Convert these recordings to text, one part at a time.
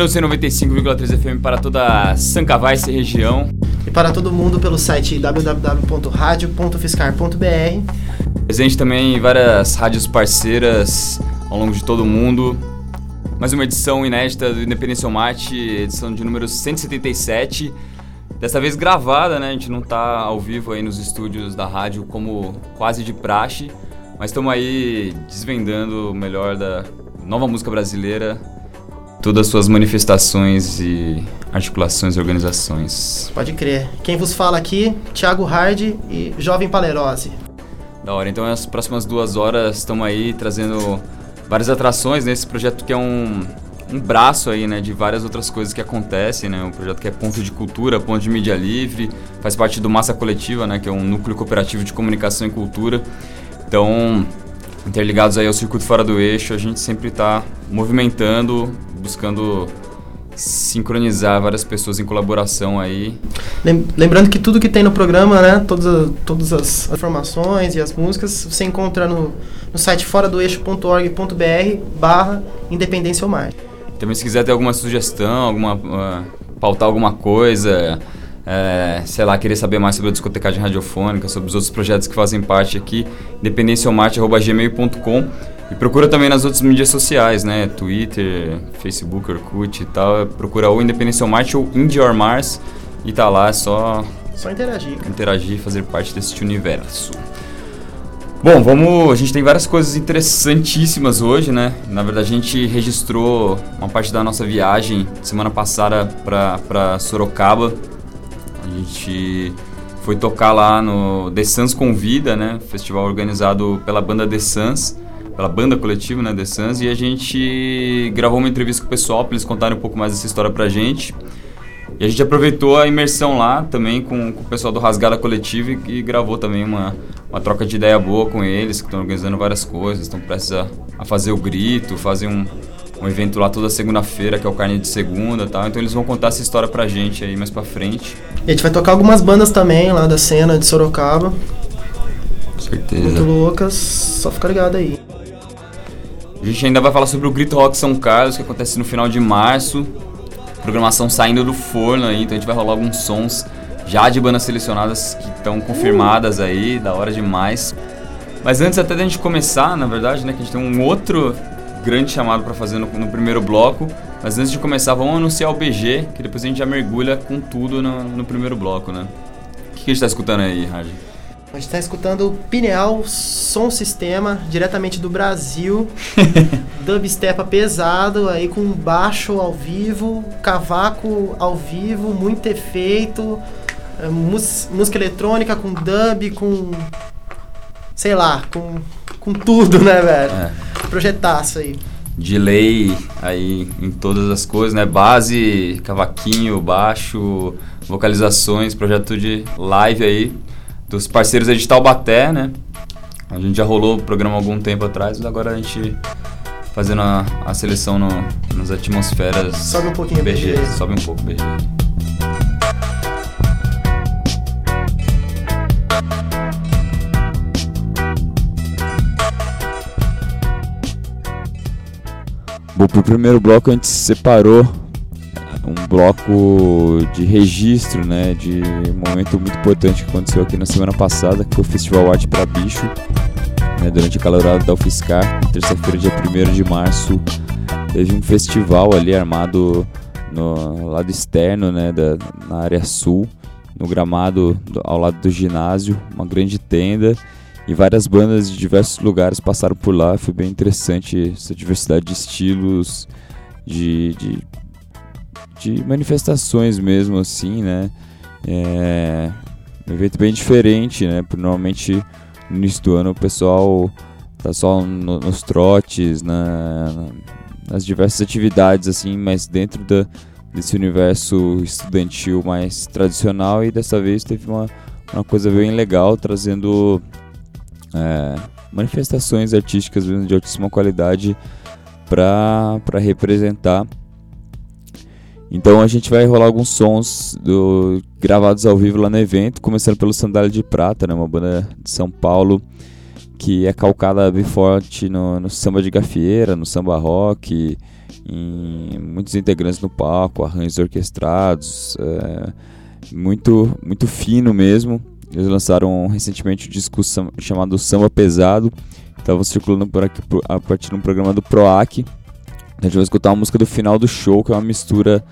Trouxe 95,3 FM para toda Sancavais e região. E para todo mundo pelo site www.radio.fiscar.br. Presente também em várias rádios parceiras ao longo de todo o mundo. Mais uma edição inédita do Independência Mate, edição de número 177. Dessa vez gravada, né? A gente não está ao vivo aí nos estúdios da rádio como quase de praxe, mas estamos aí desvendando o melhor da nova música brasileira todas as suas manifestações e articulações e organizações. Pode crer. Quem vos fala aqui, Thiago Hard e Jovem Palerose. Da hora. Então, as próximas duas horas estamos aí trazendo várias atrações nesse projeto que é um, um braço aí, né, de várias outras coisas que acontecem, né? Um projeto que é ponto de cultura, ponto de mídia livre, faz parte do Massa Coletiva, né, que é um núcleo cooperativo de comunicação e cultura. Então, interligados aí ao circuito fora do eixo, a gente sempre está movimentando, buscando sincronizar várias pessoas em colaboração aí. Lembrando que tudo que tem no programa, né, todas, todas as informações e as músicas, você encontra no, no site fora do eixo.org.br barra Independência ou Mar. Também se quiser ter alguma sugestão, alguma, uh, pautar alguma coisa, é, sei lá, querer saber mais sobre a discotecagem radiofônica, sobre os outros projetos que fazem parte aqui, independencialmarte.gmail.com e procura também nas outras mídias sociais, né? Twitter, Facebook, Orkut e tal. Procura ou Independência Marte ou Indie or Mars e tá lá, é só... Só interagir. Interagir e fazer parte desse universo. Bom, vamos. A gente tem várias coisas interessantíssimas hoje, né? Na verdade, a gente registrou uma parte da nossa viagem semana passada para Sorocaba. A gente foi tocar lá no The Sans Convida, né? Festival organizado pela banda The Sans pela banda coletiva, né, The Suns, e a gente gravou uma entrevista com o pessoal para eles contarem um pouco mais dessa história pra gente. E a gente aproveitou a imersão lá também com, com o pessoal do Rasgada Coletiva e, e, gravou também uma, uma troca de ideia boa com eles, que estão organizando várias coisas, estão prestes a, a, fazer o grito, fazer um, um evento lá toda segunda-feira, que é o Carne de Segunda tal. Então eles vão contar essa história pra gente aí mais pra frente. E a gente vai tocar algumas bandas também lá da cena de Sorocaba. Com certeza. Muito loucas, só ficar ligado aí. A gente ainda vai falar sobre o Grito Rock São Carlos, que acontece no final de março. Programação saindo do forno aí, então a gente vai rolar alguns sons já de bandas selecionadas que estão confirmadas aí, da hora demais. Mas antes até da gente começar, na verdade, né, que a gente tem um outro grande chamado para fazer no, no, primeiro bloco. Mas antes de começar, vamos anunciar o BG, que depois a gente já mergulha com tudo no, no primeiro bloco, né? O que, que a gente tá escutando aí, Raji? A gente está escutando Pineal Som Sistema, diretamente do Brasil. Dubstep pesado, aí com baixo ao vivo, cavaco ao vivo, muito efeito, é, música eletrônica com dub, com. sei lá, com, com tudo, né, velho? É. Projetaço aí. Delay aí em todas as coisas, né? Base, cavaquinho, baixo, vocalizações, projeto de live aí dos parceiros aí de Taubaté, né? A gente já rolou o programa algum tempo atrás, mas agora a gente fazendo a, a seleção no, nas atmosferas. Sobe um pouquinho BG. BG. Sobe um pouco BG. Bom, pro primeiro bloco a gente separou um bloco de registro, né, de um momento muito importante que aconteceu aqui na semana passada, que foi o Festival Arte para Bicho, né, durante a calorada da UFSCar, terça-feira, dia 1 de março, teve um festival ali armado no lado externo, né, da, na área sul, no gramado do, ao lado do ginásio, uma grande tenda, e várias bandas de diversos lugares passaram por lá, foi bem interessante essa diversidade de estilos, de, de de manifestações mesmo, assim, né? É um evento bem diferente, né? Porque normalmente no início do ano o pessoal tá só no, nos trotes, na, nas diversas atividades, assim, mas dentro da, desse universo estudantil mais tradicional e dessa vez teve uma, uma coisa bem legal, trazendo é, manifestações artísticas de altíssima qualidade para representar. Então a gente vai rolar alguns sons do, gravados ao vivo lá no evento, começando pelo Sandália de Prata, né, uma banda de São Paulo que é calcada bem forte no, no samba de gafieira, no samba rock, em muitos integrantes no palco, arranjos orquestrados, é, muito, muito fino mesmo. Eles lançaram recentemente um disco chamado Samba Pesado, estava circulando por aqui a partir de um programa do PROAC. A gente vai escutar uma música do final do show, que é uma mistura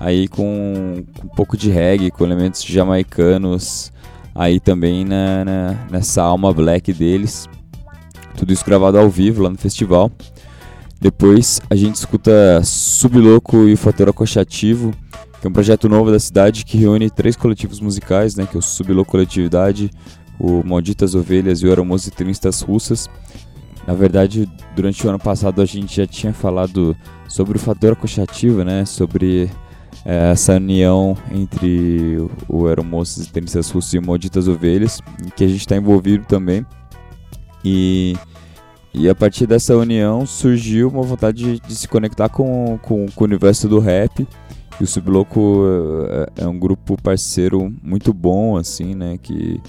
aí com, com um pouco de reggae, com elementos jamaicanos, aí também na, na, nessa alma black deles. Tudo isso gravado ao vivo lá no festival. Depois a gente escuta Subloco e o Fator Acochativo, que é um projeto novo da cidade que reúne três coletivos musicais, né, que é o Subloco Coletividade, o Malditas Ovelhas e o Aeromoças Trinistas Russas. Na verdade, durante o ano passado a gente já tinha falado sobre o fator acochativo, né, sobre é, essa união entre o Aeromoças e Trinistas Russas e o Malditas Ovelhas, em que a gente está envolvido também. E e a partir dessa união surgiu uma vontade de, de se conectar com, com, com, o universo do rap. E o Subloco é, é, um grupo parceiro muito bom, assim, né? Que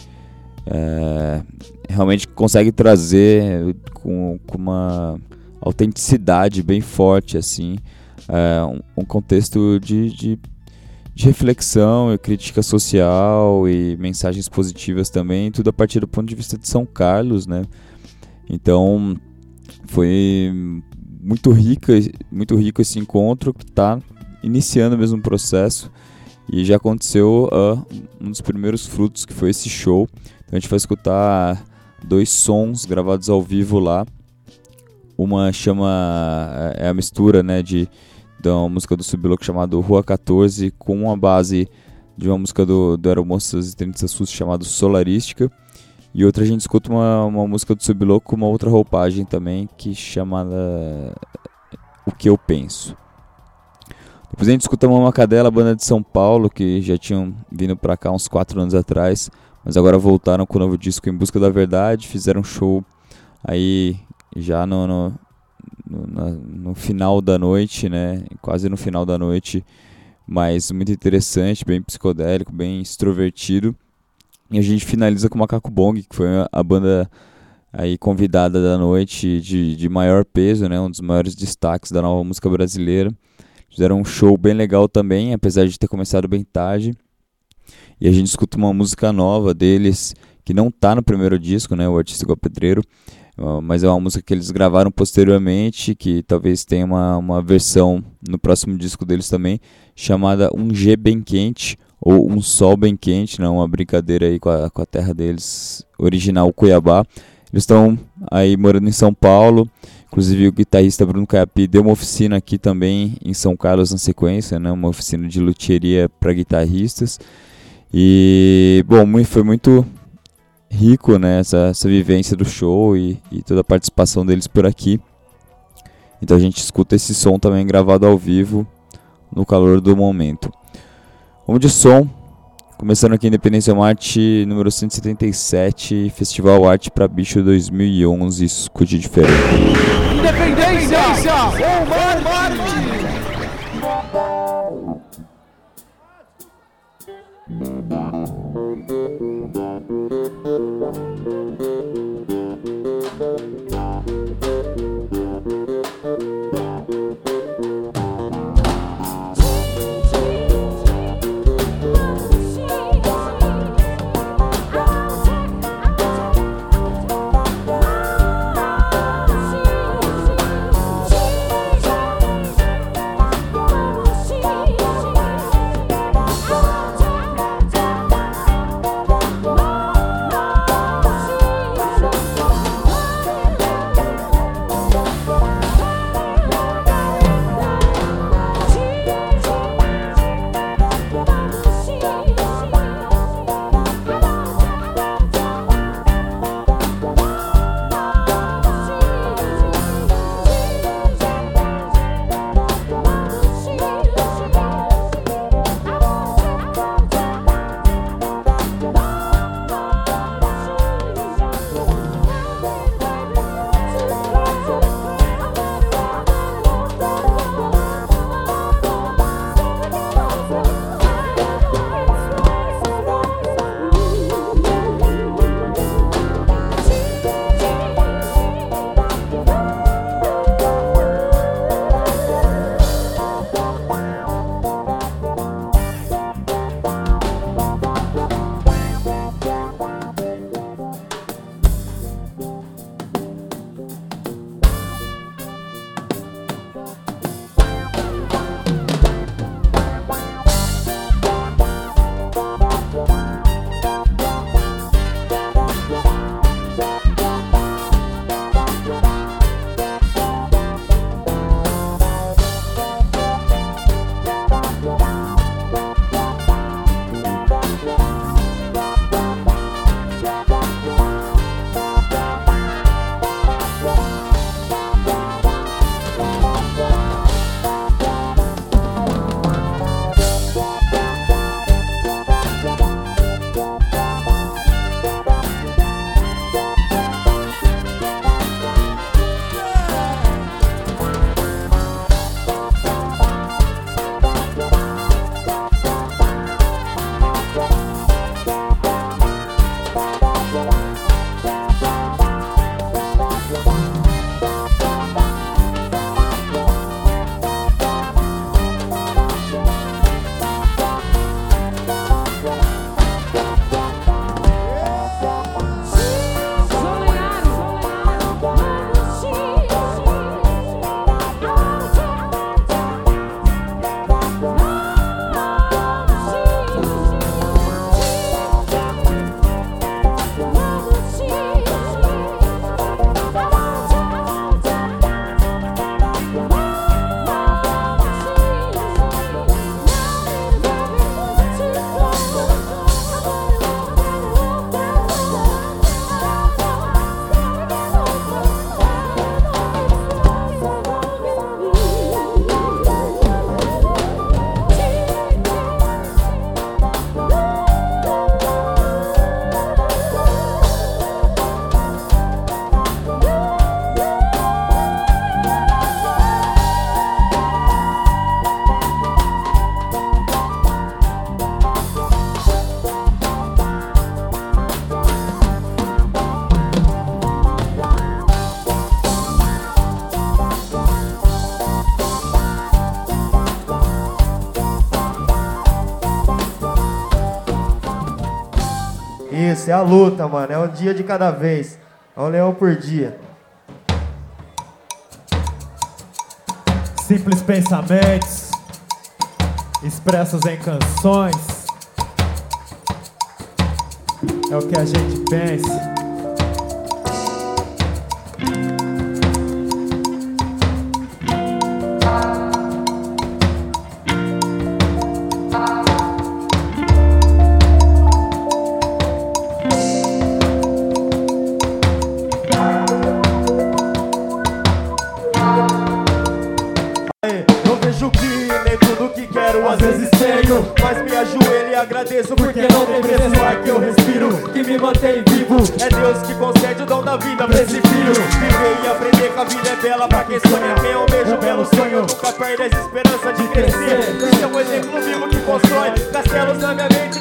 é, realmente consegue trazer com, com, uma autenticidade bem forte, assim, é, um, um, contexto de, de, de reflexão e crítica social e mensagens positivas também, tudo a partir do ponto de vista de São Carlos, né? Então foi muito rica, muito rico esse encontro que está iniciando mesmo o processo e já aconteceu uh, um dos primeiros frutos que foi esse show. Então a gente vai escutar dois sons gravados ao vivo lá. Uma chama é a mistura, né, de da uma música do Subloco chamado Rua 14 com a base de uma música do, do Aeromoças e 30 Sus chamado Solarística. E outra a gente escuta uma, uma música do Subloco com uma outra roupagem também, que chama O Que Eu Penso. Depois a gente escuta uma Macadela, banda de São Paulo, que já tinham vindo pra cá uns 4 anos atrás, mas agora voltaram com o novo disco Em Busca da Verdade, fizeram um show aí já no, no, no, no final da noite, né? Quase no final da noite, mas muito interessante, bem psicodélico, bem extrovertido. E a gente finaliza com Macaco Bong, que foi a banda aí convidada da noite de, de maior peso, né? Um dos maiores destaques da nova música brasileira. Fizeram um show bem legal também, apesar de ter começado bem tarde. E a gente escuta uma música nova deles, que não tá no primeiro disco, né? O Artista Igual Pedreiro. Mas é uma música que eles gravaram posteriormente, que talvez tenha uma, uma versão no próximo disco deles também, chamada Um G Bem Quente ou um sol bem quente, né? uma brincadeira aí com a, com a terra deles, original Cuiabá. Eles estão aí morando em São Paulo, inclusive o guitarrista Bruno Capi deu uma oficina aqui também em São Carlos na sequência, né? uma oficina de luthieria para guitarristas. E, bom, foi muito rico né? essa, essa vivência do show e, e toda a participação deles por aqui. Então a gente escuta esse som também gravado ao vivo no calor do momento. Vamos de som. Começando aqui Independência Marte, número 177, Festival Arte para Bicho 2011, escute diferente. Independência! Independência! É a luta, mano. É um dia de cada vez. É um leão por dia. Simples pensamentos expressos em canções. É o que a gente pensa.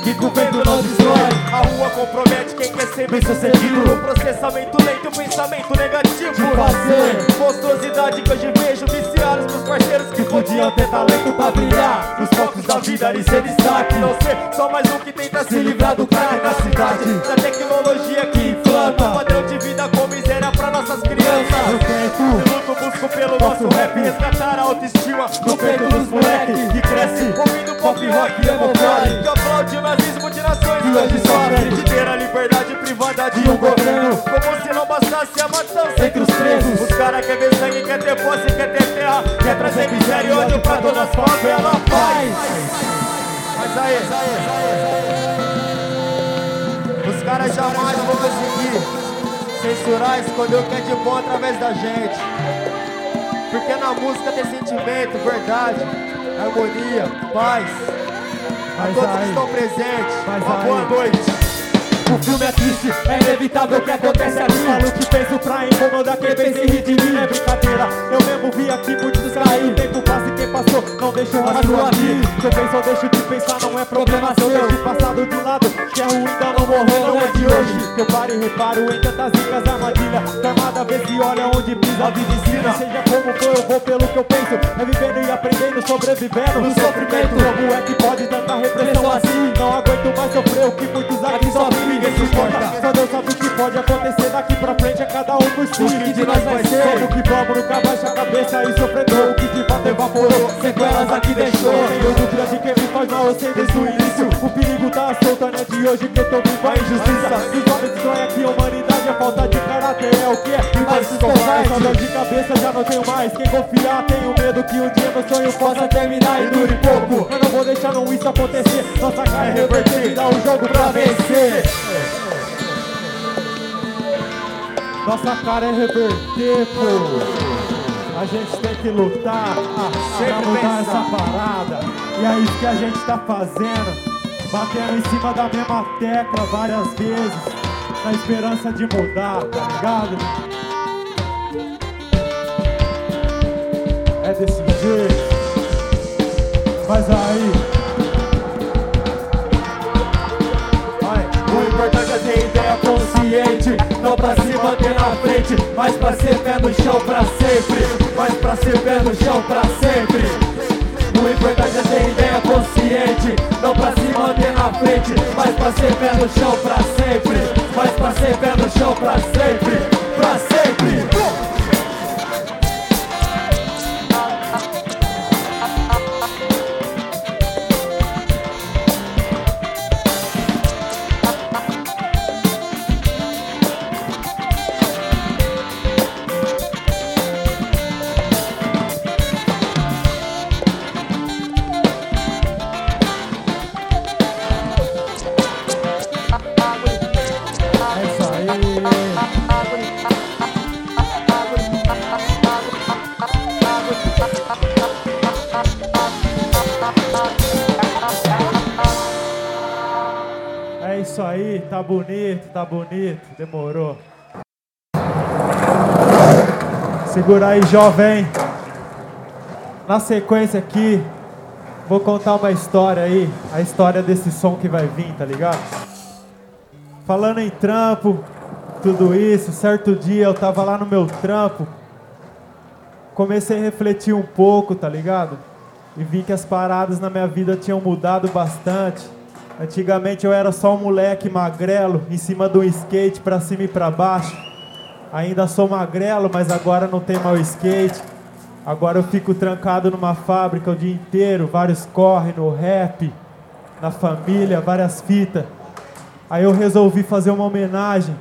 Que com vento não destrói. A rua compromete quem quer ser bem sucedido. O processamento lento, o pensamento negativo. De fazer. Monstruosidade que hoje vejo Viciados nos parceiros que podiam ter talento pra brilhar. Nos focos da vida e ser destaque. Não ser só mais um que tenta se livrar do crack na cidade. Da tecnologia que inflama Padrão de vida com miséria pra nossas crianças. Eu tento, luto, busco pelo nosso rap Resgatar a autoestima rock e emocore Que aplaude nazismo de nações que hoje sofrem De ter a liberdade privada de um governo. Como se não bastasse a matança. Entre os presos. Os cara quer ver sangue, quer ter posse, quer ter terra Quer trazer miséria e ódio pra todas as favelas. Paz! Mas aí, os caras jamais vão conseguir censurar, escolher o que é de bom através da gente. Porque na música tem sentimento, verdade, harmonia, paz. A todos que estão presentes, uma boa noite. O filme é triste, é inevitável o que acontece aqui Falo que penso pra incomodar quem pensa em rir de mim. É brincadeira, eu mesmo vi aqui muitos cair. O tempo passa e quem passou não deixa o rastro aqui. Se eu penso ou deixo de pensar não é problema seu. Deixo o passado de lado, que é ruim ainda não morreu Não é de hoje, que eu paro e reparo em tantas ricas armadilhas. Camada vê se olha onde pisa, a vida ensina Seja como for, eu vou pelo que eu penso. É vivendo e aprendendo, sobrevivendo. No sofrimento, como é que pode tanta repressão assim? Não aguento mais sofrer o que muitos aqui sofrem ninguém suporta Só Deus sabe o que pode acontecer. Daqui pra frente É cada um por si, o que de nós vai ser? Como que vamos nunca baixa a cabeça e sofredor. O que de fato evaporou, sequelas aqui deixou. Tenho dúvida de quem me faz mal, eu sei desde o início. O perigo tá solto, né de hoje que eu tô vivo. A injustiça Os homens sonham que a humanidade é falta de caráter É o que é, e vai se escovar Essa dor de cabeça já não tenho mais Quem confiar, tenho medo que um dia meu sonho possa terminar. E dure pouco. Eu não vou deixar não isso acontecer. Nossa cara é reverter, virar o jogo pra vencer nossa cara é reverter, pô. A gente tem que lutar pra mudar essa parada. E é isso que a gente tá fazendo. Batendo em cima da mesma tecla várias vezes. Na esperança de mudar, tá ligado? É desse jeito. Mas aí. Consciente Não pra se manter na frente Mas pra ser pé no chão pra sempre Mas pra ser pé no chão pra sempre. O importante é ter ideia consciente Não pra se manter na frente Mas pra ser pé no chão pra sempre Mas pra ser pé no chão pra sempre Pra sempre tá bonito, tá bonito, demorou. Segura aí, jovem. Na sequência aqui, vou contar uma história aí, a história desse som que vai vir, tá ligado? Falando em trampo, tudo isso, certo dia eu tava lá no meu trampo, comecei a refletir um pouco, tá ligado? E vi que as paradas na minha vida tinham mudado bastante. Antigamente eu era só um moleque magrelo, em cima do skate pra cima e pra baixo. Ainda sou magrelo, mas agora não tem mais skate. Agora eu fico trancado numa fábrica o dia inteiro, vários corre no rap, na família, várias fitas. Aí eu resolvi fazer uma homenagem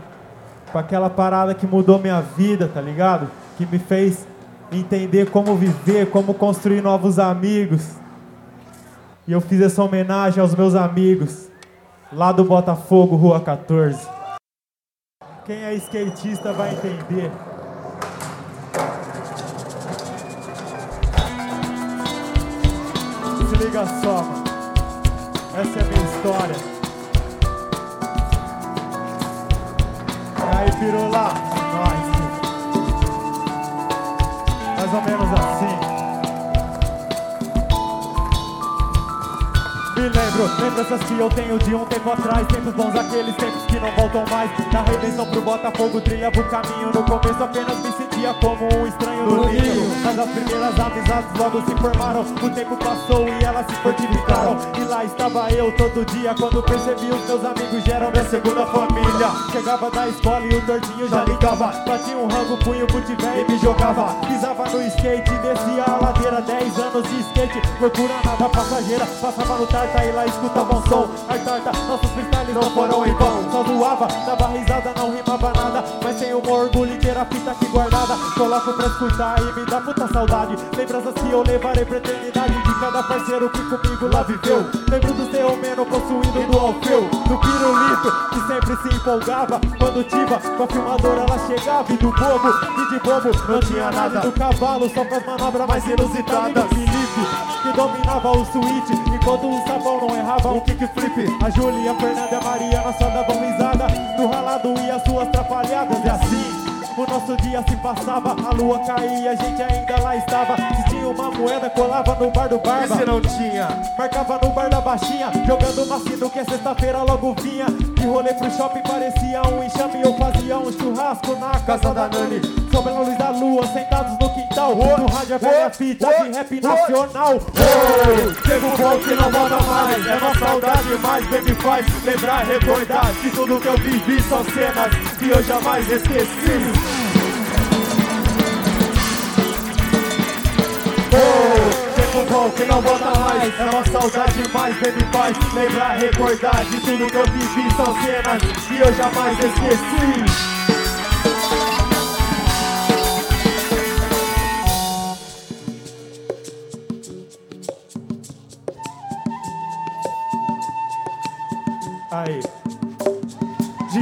para aquela parada que mudou minha vida, tá ligado? Que me fez entender como viver, como construir novos amigos. E eu fiz essa homenagem aos meus amigos, lá do Botafogo, Rua 14. Quem é skatista vai entender. Se liga só, mano. Essa é a minha história. E aí, pirula, nós. Mais ou menos assim. Me lembro, lembranças que eu tenho de um tempo atrás Tempos bons, aqueles tempos que não voltam mais. Na redenção pro Botafogo trilhava o caminho. No começo apenas me sentia como um estranho no ninho Mas as primeiras amizades logo se formaram. O tempo passou e elas se fortificaram. E lá estava eu todo dia Quando percebi os meus amigos já eram minha segunda família. Chegava da escola e o tortinho já ligava. Batia um rango, punho pro e me jogava. Pisava no skate, descia a ladeira 10 anos de skate. Loucura nada passageira, passava no tarde e lá escutava um som. Artarta, nossos freestyles não foram em vão. Só zoava, dava risada, não rimava nada. Mas tenho um orgulho em ter a fita aqui guardada. Coloco pra escutar e me dá puta saudade. Lembranças que eu levarei pra eternidade. De cada parceiro que comigo lá viveu. Lembro do seu meno possuído do Alfeu. Do pirulito que sempre se empolgava. Quando tiva com a filmadora ela chegava. E do bobo, e de bobo não tinha nada. Do cavalo só com as manobras mais inusitadas. Felipe que dominava o switch Enquanto o sabão não errava um kickflip A Júlia, Fernanda a Mariana só davam risada Do ralado e as suas trapalhadas E assim o nosso dia se passava, a lua caía, a gente ainda lá estava. Se tinha uma moeda, colava no bar do barba. E se não tinha? Marcava no bar da baixinha, jogando macido que é sexta-feira logo vinha. De rolê pro shopping parecia um enxame, eu fazia um churrasco na casa da Nani. Sobre a luz da lua, sentados no quintal. No rádio a velha fita de rap nacional. Chega um ponto que não volta mais, é uma saudade, mas bem me faz lembrar, recordar que tudo que eu vivi são cenas que eu jamais esqueci. Tempo bom que não volta mais É uma saudade mais me faz Lembrar, recordar de tudo que eu vivi São cenas que eu jamais esqueci Aí.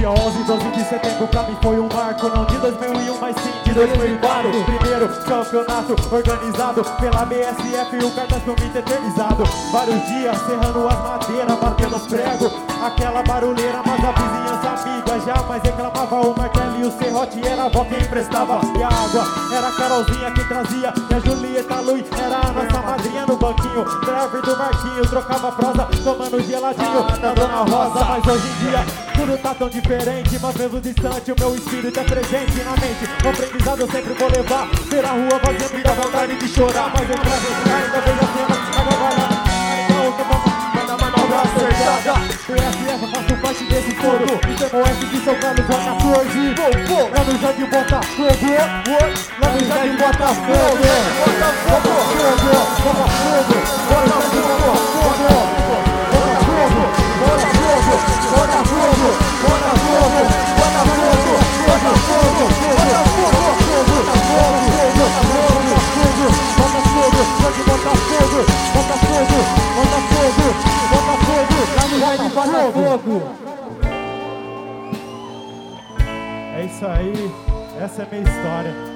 Dia 11 e 12 de setembro pra mim foi um marco Não de 2001, mas sim de 2004 Primeiro campeonato organizado pela BSF E o cartaz me eternizado Vários dias serrando as madeiras, batendo prego Aquela barulheira, mas a vizinhança amiga Jamais reclamava. O martelo e o serrote Era a avó quem emprestava E a água. Era a Carolzinha que trazia E a Julieta Lui era a nossa madrinha no banquinho. Driver do Marquinho trocava prosa Tomando geladinho. Na Dona Rosa Mas hoje em dia tudo tá tão diferente. Mas mesmo distante o meu espírito é presente na mente. O aprendizado eu sempre vou levar Ver a rua vazia me dá vontade de chorar. Mas eu trago ainda vejo a cena Água vai lá, manda manobra acertada PSF, faço parte desse fogo ITMOS de São Carlos, Botafogo Lá no Jardim Botafogo Lá no Jardim Botafogo Botafogo, Botafogo Botafogo, Botafogo É isso aí, essa é a minha história.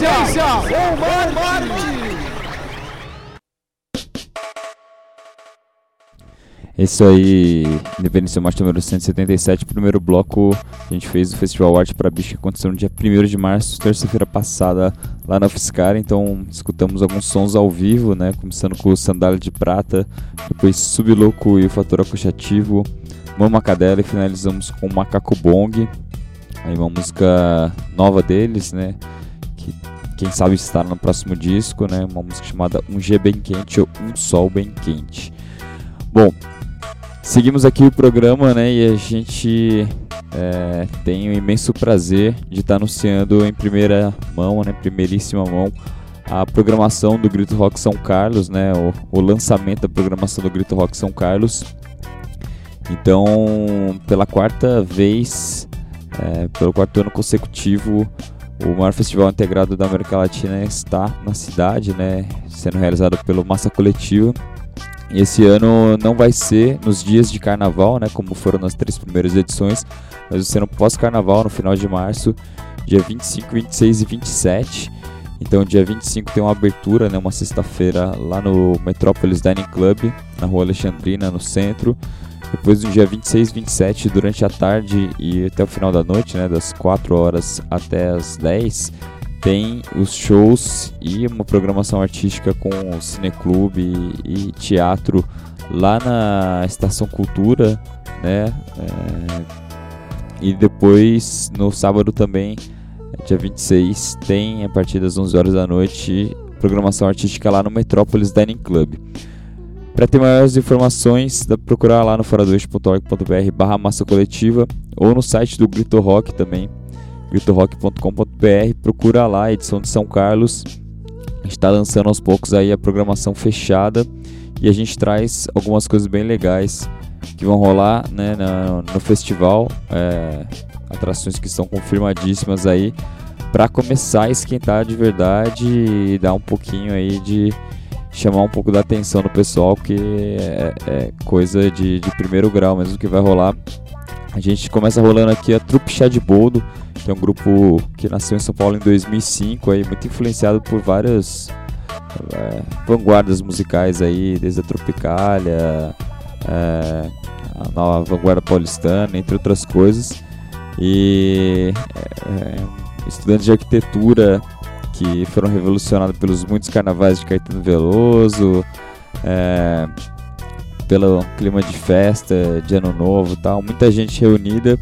Independência, ou Marte. Isso aí, Independência Marte número 177, primeiro bloco a gente fez o Festival Arte para Bicho que aconteceu no dia 1 de março, terça-feira passada, lá na UFSCar. Então escutamos alguns sons ao vivo, né? Começando com o Sandália de Prata, depois Sublouco e o Fator Acochativo, Mama Cadela e finalizamos com Macaco Bong. Aí uma música nova deles, né? Que quem sabe estar no próximo disco, né? Uma música chamada Um G Bem Quente ou Um Sol Bem Quente. Bom, Seguimos aqui o programa, né? E a gente é, tem o imenso prazer de estar anunciando em primeira mão, né? Primeiríssima mão, a programação do Grito Rock São Carlos, né? O, o lançamento da programação do Grito Rock São Carlos. Então, pela quarta vez, é, pelo quarto ano consecutivo, o maior festival integrado da América Latina está na cidade, né? Sendo realizado pelo Massa Coletiva. E esse ano não vai ser nos dias de carnaval, né, como foram nas três primeiras edições, mas no pós-carnaval, no final de março, dia 25, 26 e 27. Então, dia 25 tem uma abertura, né, uma sexta-feira, lá no Metropolis Dining Club, na rua Alexandrina, no centro. Depois, no dia 26 e 27, durante a tarde e até o final da noite, né, das 4 horas até as 10, tem os shows e uma programação artística com o cineclube e teatro lá na Estação Cultura, né? É, e depois no sábado também, dia 26, tem a partir das 11 horas da noite programação artística lá no Metrópolis Dining Club. Para ter maiores informações, dá para procurar lá no foradoeste.org.br barra massa coletiva ou no site do Grito Rock também, gritorock.com.br, procura lá a edição de São Carlos. A gente está lançando aos poucos aí a programação fechada e a gente traz algumas coisas bem legais que vão rolar né, no, no festival, é, atrações que estão confirmadíssimas aí para começar a esquentar de verdade e dar um pouquinho aí de chamar um pouco da atenção do pessoal, que é, é coisa de, de primeiro grau mesmo que vai rolar. A gente começa rolando aqui a Trupe Chá de Boldo, que é um grupo que nasceu em São Paulo em 2005, aí muito influenciado por várias é, vanguardas musicais aí, desde a Tropicália, é, a nova vanguarda paulistana, entre outras coisas. E é, estudantes de arquitetura que foram revolucionados pelos muitos carnavais de Caetano Veloso, é, pelo clima de festa, de ano novo tal, muita gente reunida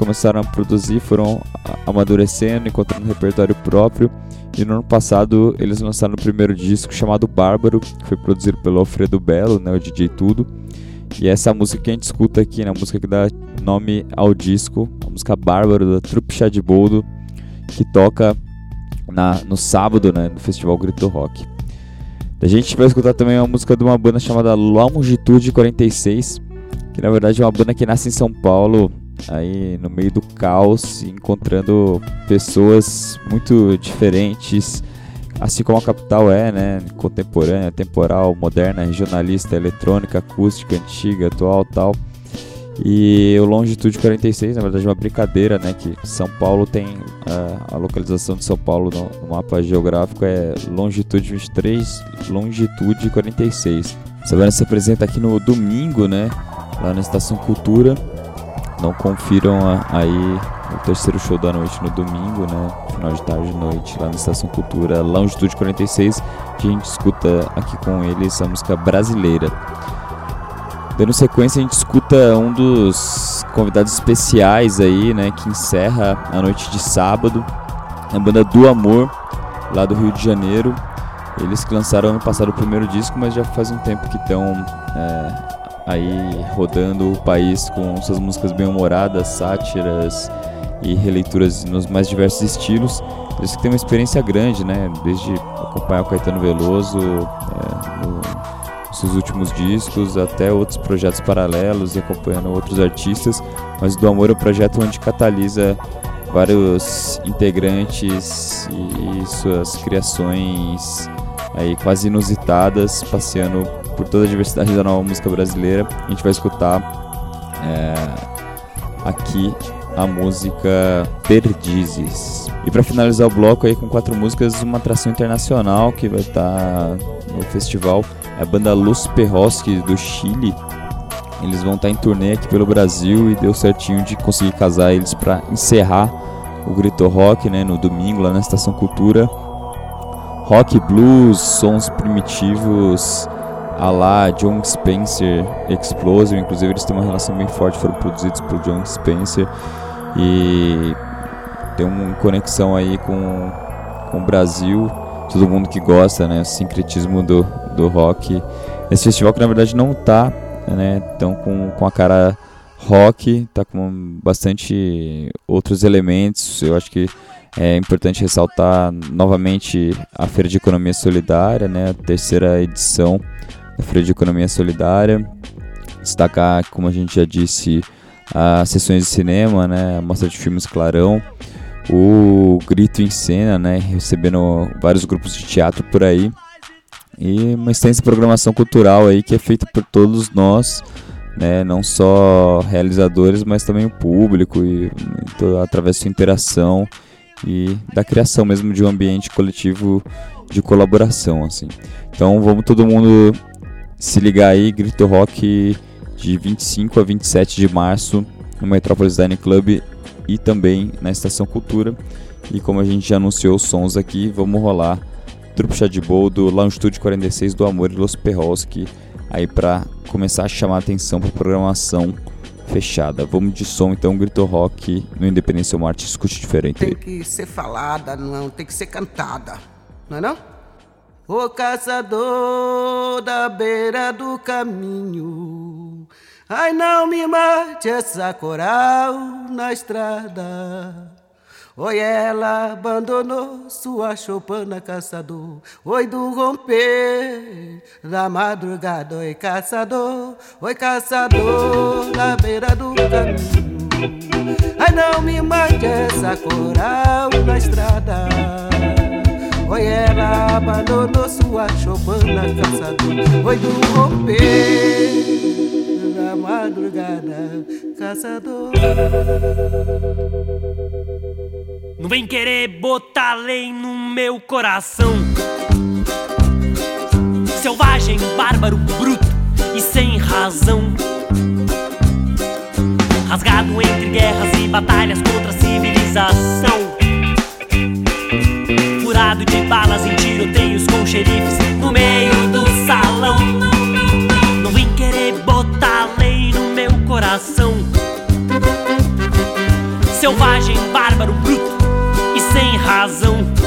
começaram a produzir, foram amadurecendo, encontrando um repertório próprio. E no ano passado eles lançaram o primeiro disco chamado Bárbaro, que foi produzido pelo Alfredo Belo, né, o DJ Tudo. E essa música que a gente escuta aqui, né, a música que dá nome ao disco, a música Bárbaro da Trupe Chá de Boldo, que toca na, no sábado né, no Festival Grito Rock. A gente vai escutar também uma música de uma banda chamada Longitude 46, que na verdade é uma banda que nasce em São Paulo aí no meio do caos, encontrando pessoas muito diferentes, assim como a capital é, né? Contemporânea, temporal, moderna, regionalista, eletrônica, acústica, antiga, atual, tal. E o Longitude 46, na verdade, é uma brincadeira, né? Que São Paulo tem a, a localização de São Paulo no, no, mapa geográfico é Longitude 23, Longitude 46. Essa banda se apresenta aqui no domingo, né? Lá na Estação Cultura. Não confiram a, aí o terceiro show da noite no domingo, né? Final de tarde e noite, lá na Estação Cultura, Longitude 46, que a gente escuta aqui com eles a música brasileira. Dando sequência, a gente escuta um dos convidados especiais aí, né? Que encerra a noite de sábado, a banda Do Amor, lá do Rio de Janeiro. Eles que lançaram ano passado o primeiro disco, mas já faz um tempo que estão é, aí rodando o país com suas músicas bem-humoradas, sátiras e releituras nos mais diversos estilos. Eles que têm uma experiência grande, né? Desde acompanhar o Caetano Veloso é, no, seus últimos discos, até outros projetos paralelos e acompanhando outros artistas. Mas Do Amor é um projeto onde catalisa vários integrantes e suas criações aí quase inusitadas, passeando por toda a diversidade da nova música brasileira. A gente vai escutar é, aqui a música Perdizes. E para finalizar o bloco aí com quatro músicas, uma atração internacional que vai estar tá no festival é a banda Los Perroski do Chile. Eles vão estar tá em turnê aqui pelo Brasil e deu certinho de conseguir casar eles para encerrar o Grito Rock, né, no domingo lá na Estação Cultura. Rock, blues, sons primitivos, a lá John Spencer Explosive, inclusive eles têm uma relação bem forte, foram produzidos por John Spencer e tem uma conexão aí com, com o Brasil, todo mundo que gosta, né, o sincretismo do, do rock. Esse festival que na verdade não tá, né, tão com, com a cara rock, tá com bastante outros elementos, eu acho que é importante ressaltar novamente a Feira de Economia Solidária, né, a terceira edição da Feira de Economia Solidária. Destacar, como a gente já disse, as sessões de cinema, né, a mostra de filmes Clarão, o Grito em Cena, né, recebendo vários grupos de teatro por aí e uma extensa programação cultural aí que é feita por todos nós, né, não só realizadores, mas também o público e, e através da interação e da criação mesmo de um ambiente coletivo de colaboração, assim. Então vamos todo mundo se ligar aí, Grito Rock de 25 a 27 de março no Metropolis Dining Club e também na Estação Cultura. E como a gente já anunciou os sons aqui, vamos rolar Trupe Chá de Bowl do Longitude 46 do Amor e Los Perroski aí para começar a chamar a atenção para programação fechada. Vamos de som então, Grito Rock no Independência uma arte escute diferente. Tem que ser falada, não tem que ser cantada, não é não? O caçador da beira do caminho Ai, não me mate essa coral na estrada. Oi, ela abandonou sua choupana caçador. Oi, do romper da madrugada. Oi, caçador. Oi, caçador na beira do caminho. Ai, não me mate essa coral na estrada. Oi, ela abandonou sua choupana caçador. Oi, do romper madrugada, caçador. Não vem querer botar lei no meu coração. Selvagem, bárbaro, bruto e sem razão. Rasgado entre guerras e batalhas contra a civilização. Furado de balas em tiroteios com xerifes no meio do salão. Coração. Selvagem, bárbaro, bruto e sem razão.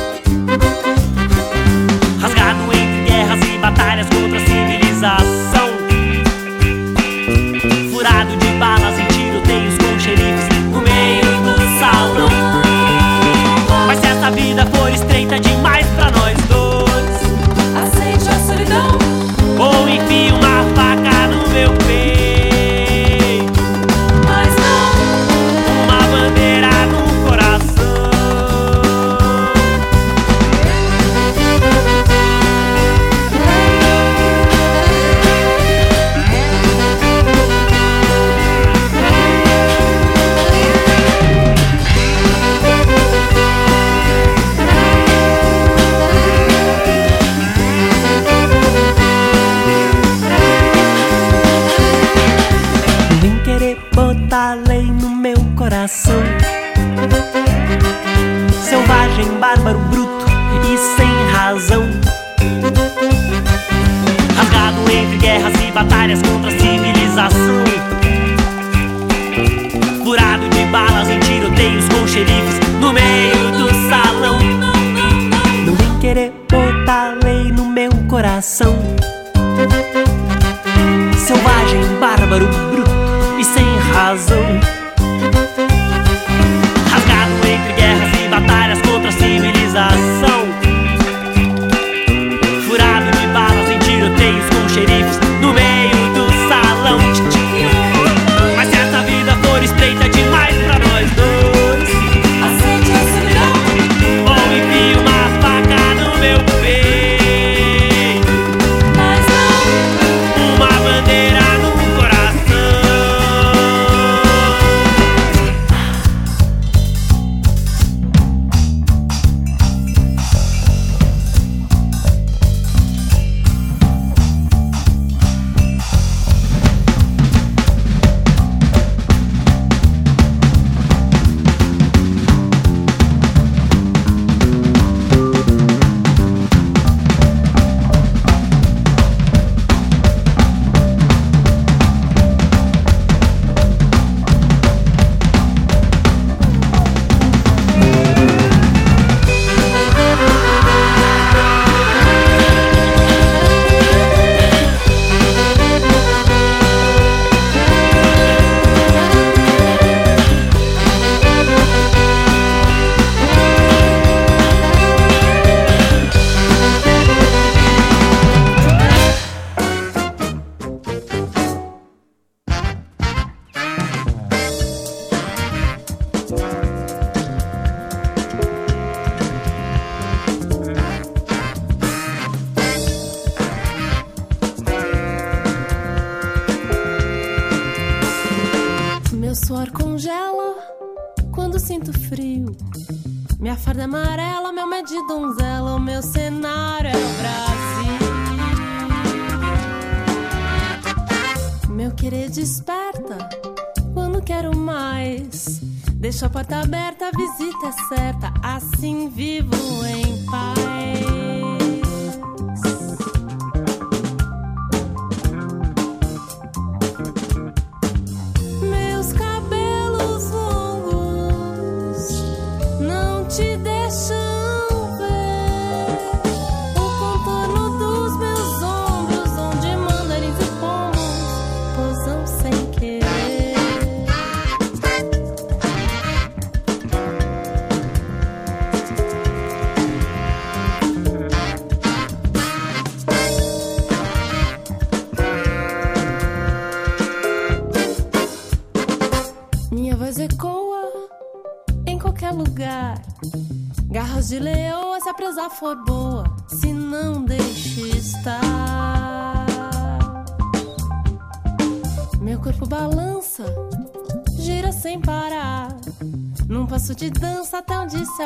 De dança até onde se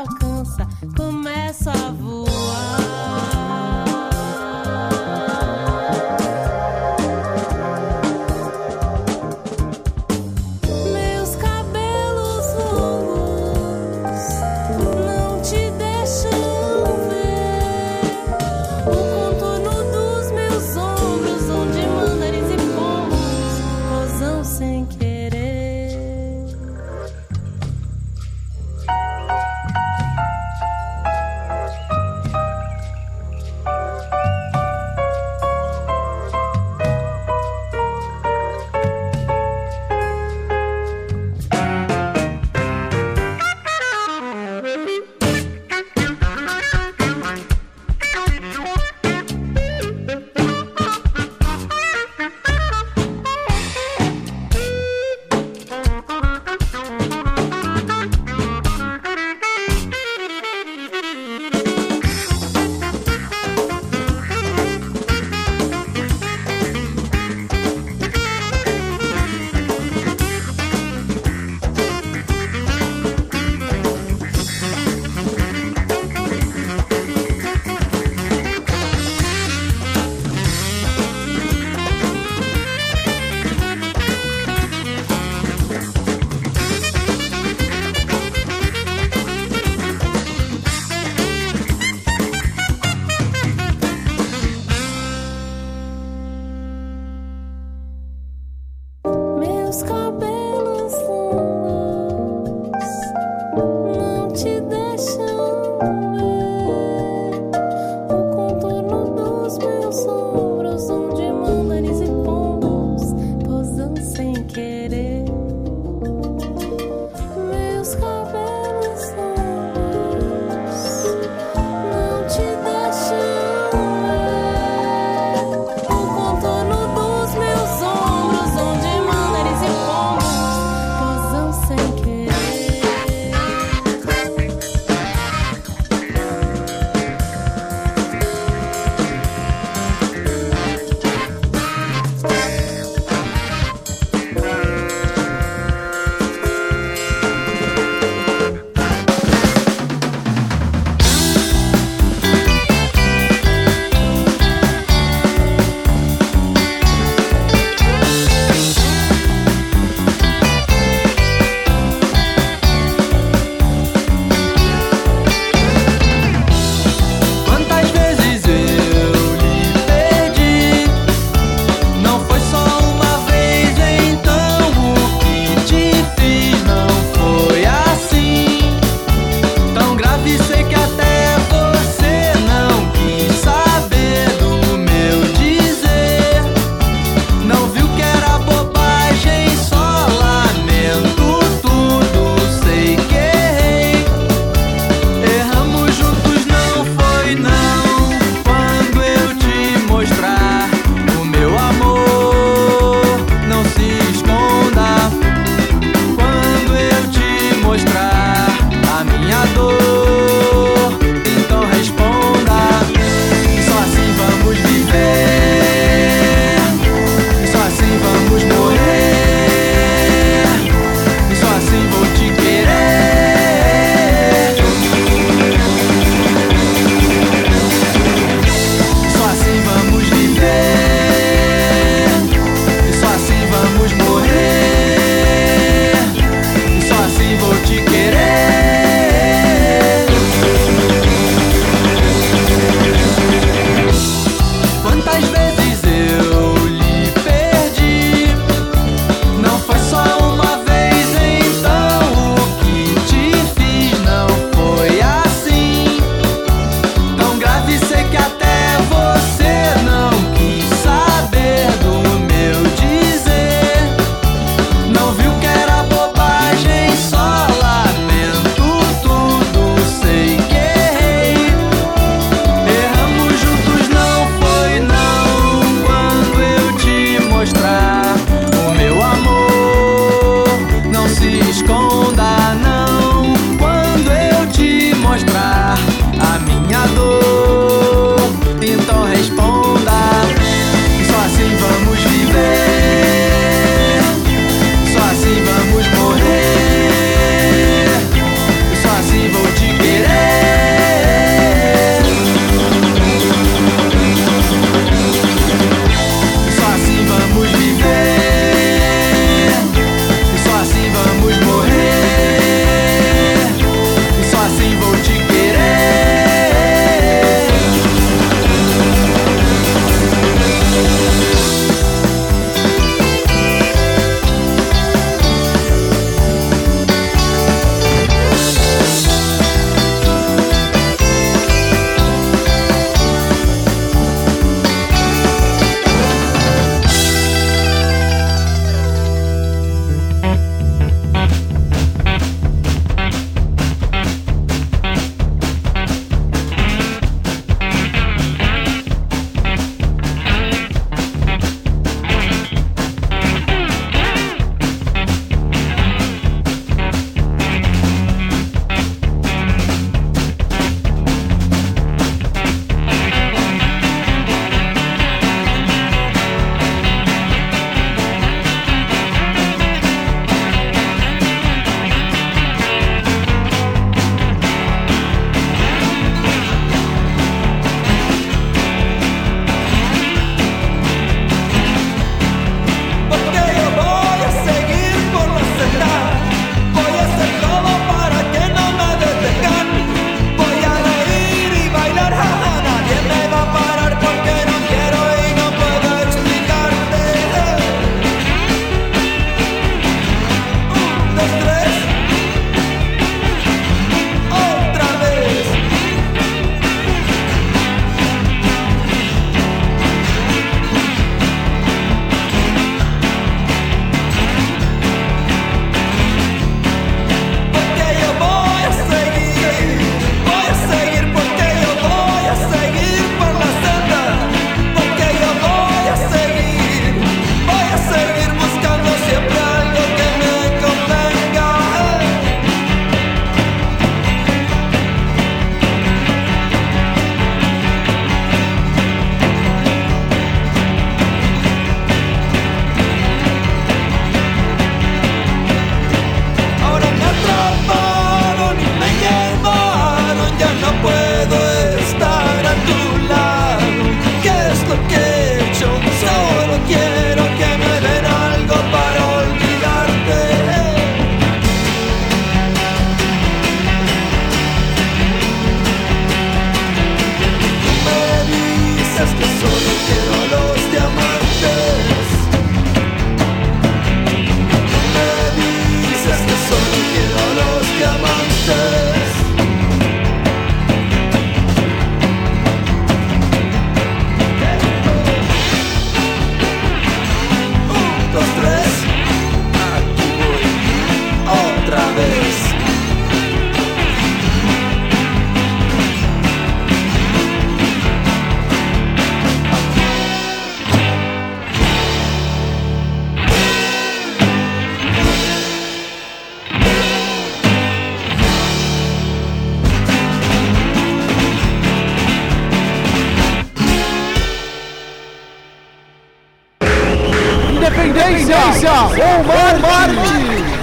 sequência, Omar Martins.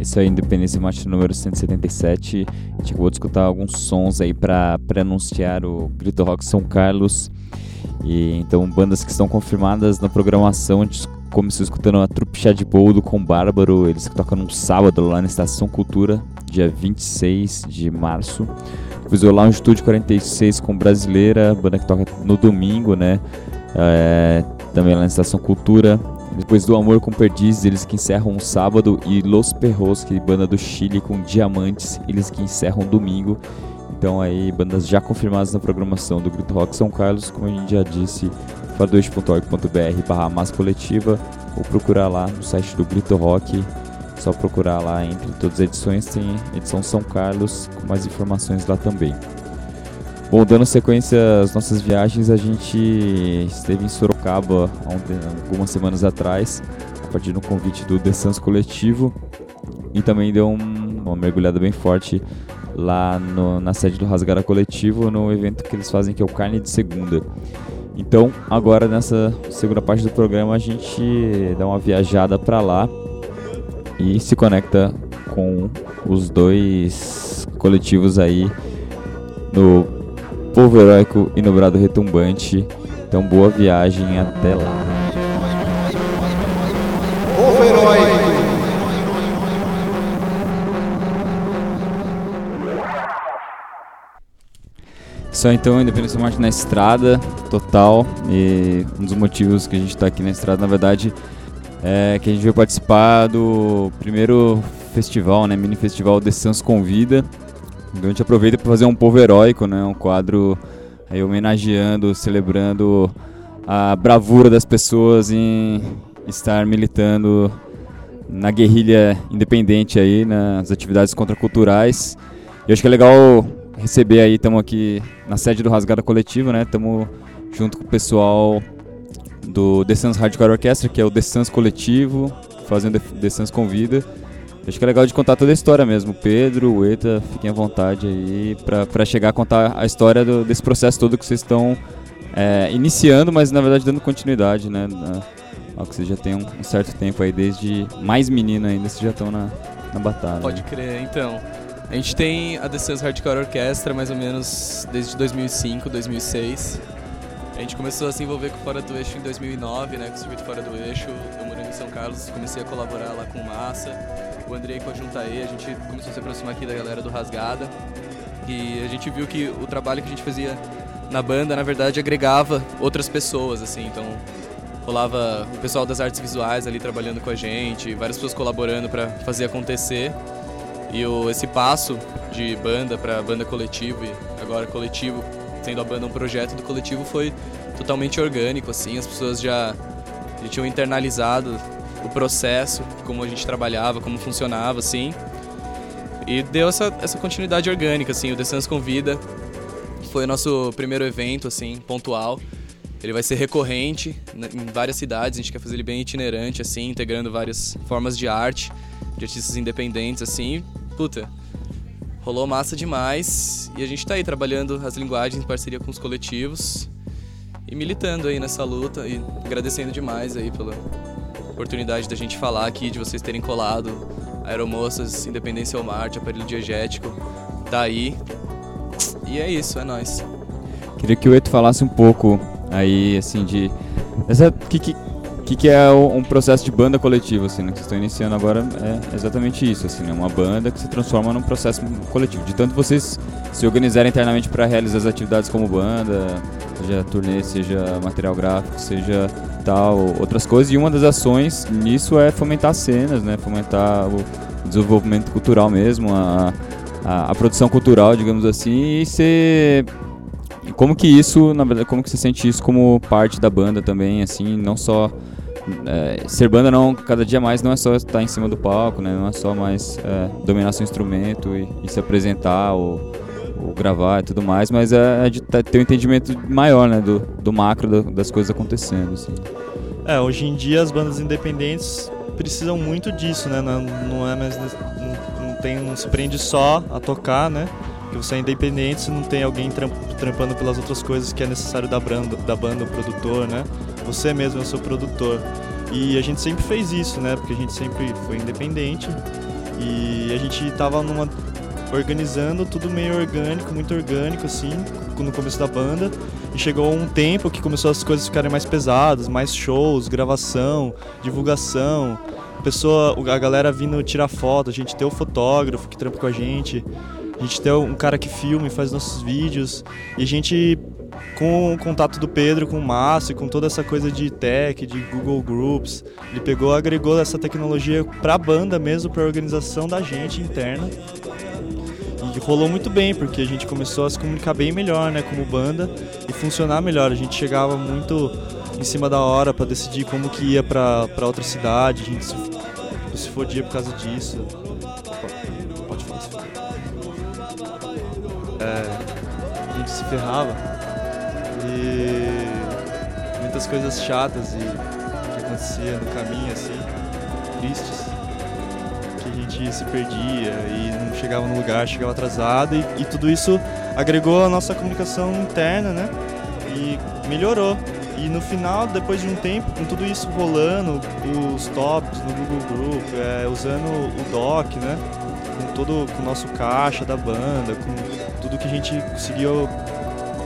Isso é Independência Marte número 177. A gente acabou de escutar alguns sons aí para anunciar o Grito Rock São Carlos. E então, bandas que estão confirmadas na programação. A gente começou escutando a Trupe Chá de Boldo com Bárbaro. Eles tocam no sábado lá na Estação Cultura, dia 26 de março. Depois o Lounge Studio 46 com Brasileira, banda que toca no domingo, né? É, também lá na Estação Cultura. Depois do Amor com Perdiz, eles que encerram um sábado. E Los Perros, que é banda do Chile com Diamantes, eles que encerram domingo. Então aí, bandas já confirmadas na programação do Grito Rock São Carlos, como a gente já disse, fadois.org.br barra massa coletiva, ou procurar lá no site do Grito Rock, só procurar lá entre todas as edições, tem edição São Carlos, com mais informações lá também. Bom, dando sequência às nossas viagens, a gente esteve em Sorocaba algumas semanas atrás, a partir do convite do Descanso Coletivo, e também deu um, uma mergulhada bem forte lá no, na sede do Rasgara Coletivo, no evento que eles fazem que é o Carne de Segunda. Então, agora nessa segunda parte do programa, a gente dá uma viajada para lá e se conecta com os dois coletivos aí no Povo Heróico e no Brado Retumbante. Então, boa viagem até lá. Povo Heróico. Só então Independência Marte na estrada, total. E um dos motivos que a gente está aqui na estrada, na verdade, é que a gente veio participar do primeiro festival, né? Mini festival The Sans Convida. Então a gente aproveita para fazer um povo heróico, né? Um quadro aí homenageando, celebrando a bravura das pessoas em estar militando na guerrilha independente aí, nas atividades contraculturais. E acho que é legal receber aí, estamos aqui na sede do Rasgada Coletiva, né? Estamos junto com o pessoal do The Hardcore Orchestra, que é o The Coletivo, fazendo The Sans Convida. Acho que é legal de contar toda a história mesmo. Pedro, o Eta, fiquem à vontade aí para chegar a contar a história do, desse processo todo que vocês estão é, iniciando, mas na verdade dando continuidade, né? Na, que vocês já têm um, um, certo tempo aí, desde mais menino ainda, vocês já estão na, na batalha. Pode crer, então. A gente tem a The Hardcore Orchestra mais ou menos desde 2005, 2006. A gente começou a se envolver com Fora do Eixo em 2009, né, com o circuito Fora do Eixo. Eu morando em São Carlos, comecei a colaborar lá com Massa, o Andrei com a Juntaê, a gente começou a se aproximar aqui da galera do Rasgada. E a gente viu que o trabalho que a gente fazia na banda, na verdade, agregava outras pessoas, assim, então rolava o pessoal das artes visuais ali trabalhando com a gente, várias pessoas colaborando para fazer acontecer. E o, esse passo de banda para banda coletivo e agora coletivo, sendo a banda um projeto do coletivo, foi totalmente orgânico, assim, as pessoas já, já tinham internalizado o processo, como a gente trabalhava, como funcionava, assim. E deu essa, essa continuidade orgânica, assim, o The Sans Convida foi o nosso primeiro evento, assim, pontual. Ele vai ser recorrente em várias cidades, a gente quer fazer ele bem itinerante, assim, integrando várias formas de arte, de artistas independentes, assim, puta, rolou massa demais e a gente tá aí trabalhando as linguagens em parceria com os coletivos e militando aí nessa luta e agradecendo demais aí pela oportunidade da gente falar aqui, de vocês terem colado Aeromoças, Independência ao Marte, Aparelho Diegético, tá aí. E é isso, é nóis. Queria que o Eto falasse um pouco aí, assim, de... Essa, que, que, que, que é um processo de banda coletiva, assim, né, que vocês estão iniciando agora é exatamente isso, assim, né, uma banda que se transforma num processo coletivo, de tanto vocês se organizarem internamente para realizar as atividades como banda, seja turnê, seja material gráfico, seja tal, outras coisas, e uma das ações nisso é fomentar cenas, né, fomentar o desenvolvimento cultural mesmo, a, a, a produção cultural, digamos assim, e ser como que isso, na verdade, como que você sente isso como parte da banda também, assim, não só é, ser banda não, cada dia mais não é só estar em cima do palco, né? Não é só mais é, dominar seu instrumento e, e se apresentar ou, ou, gravar e tudo mais, mas é, é de ter um entendimento maior, né? Do, do macro do, das coisas acontecendo, assim. É, hoje em dia as bandas independentes precisam muito disso, né? Não, não é mais... Não, não, tem, não se prende só a tocar, né? Porque você é independente, você não tem alguém trampando pelas outras coisas que é necessário da banda, da banda, o produtor, né? Você mesmo é o seu produtor. E a gente sempre fez isso, né? Porque a gente sempre foi independente E a gente tava numa organizando tudo meio orgânico, muito orgânico assim, no começo da banda. E chegou um tempo que começou as coisas ficarem mais pesadas, mais shows, gravação, divulgação, pessoa, a galera vindo tirar foto, a gente tem o fotógrafo que trampa com a gente, a gente tem um cara que filma e faz nossos vídeos, e a gente com o contato do Pedro com o Márcio, com toda essa coisa de tech, de Google Groups, ele pegou, agregou essa tecnologia para a banda mesmo, para a organização da gente interna. E rolou muito bem, porque a gente começou a se comunicar bem melhor, né, como banda e funcionar melhor. A gente chegava muito em cima da hora para decidir como que ia para outra cidade, a gente se, se fodia por causa disso. Pode falar se é, a gente se ferrava muitas coisas chatas e que acontecia no caminho assim, tristes, que a gente se perdia e não chegava no lugar, chegava atrasado e, e tudo isso agregou a nossa comunicação interna, né? E melhorou. E no final, depois de um tempo, com tudo isso rolando, os tops no Google Group, é, usando o doc, né? Com todo com o nosso caixa da banda, com tudo que a gente conseguiu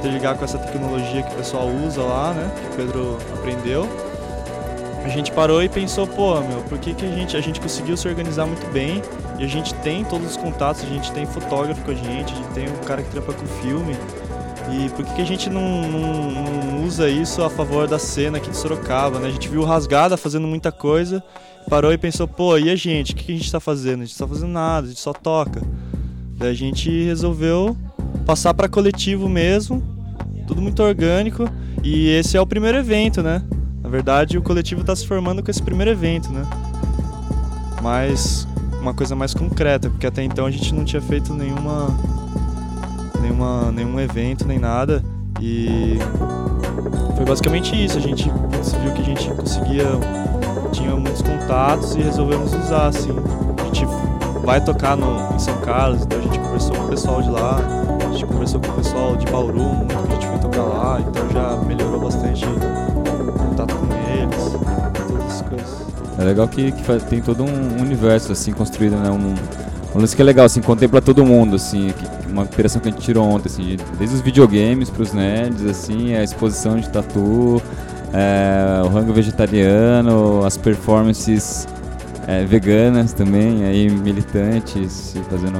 interligar com essa tecnologia que o pessoal usa lá, né? Que o Pedro aprendeu. A gente parou e pensou, pô, meu, por que, que a gente a gente conseguiu se organizar muito bem e a gente tem todos os contatos, a gente tem fotógrafo com a gente, a gente tem um cara que trampa com filme. E por que, que a gente não, não, não, usa isso a favor da cena aqui de Sorocaba, né? A gente viu o Rasgada fazendo muita coisa, parou e pensou, pô, e a gente? O que, que a gente tá fazendo? A gente não tá fazendo nada, a gente só toca. Daí a gente resolveu passar para coletivo mesmo, tudo muito orgânico, e esse é o primeiro evento, né? Na verdade, o coletivo está se formando com esse primeiro evento, né? Mas uma coisa mais concreta, porque até então a gente não tinha feito nenhuma nenhuma, nenhum evento, nem nada. E foi basicamente isso. A gente viu que a gente conseguia, tinha muitos contatos e resolvemos usar, assim. A gente vai tocar no, em São Carlos, então a gente conversou com o pessoal de lá, a gente conversou com o pessoal de Bauru, a gente foi tocar lá, então já melhorou bastante o contato com eles, todas coisas. É legal que, que tem todo um universo assim construído, né? Um, um lance que é legal, assim, contempla todo mundo, assim, uma inspiração que a gente tirou ontem, assim, desde os videogames pros nerds, assim, a exposição de tatu, é, o rango vegetariano, as performances é, veganas também, aí militantes, fazendo,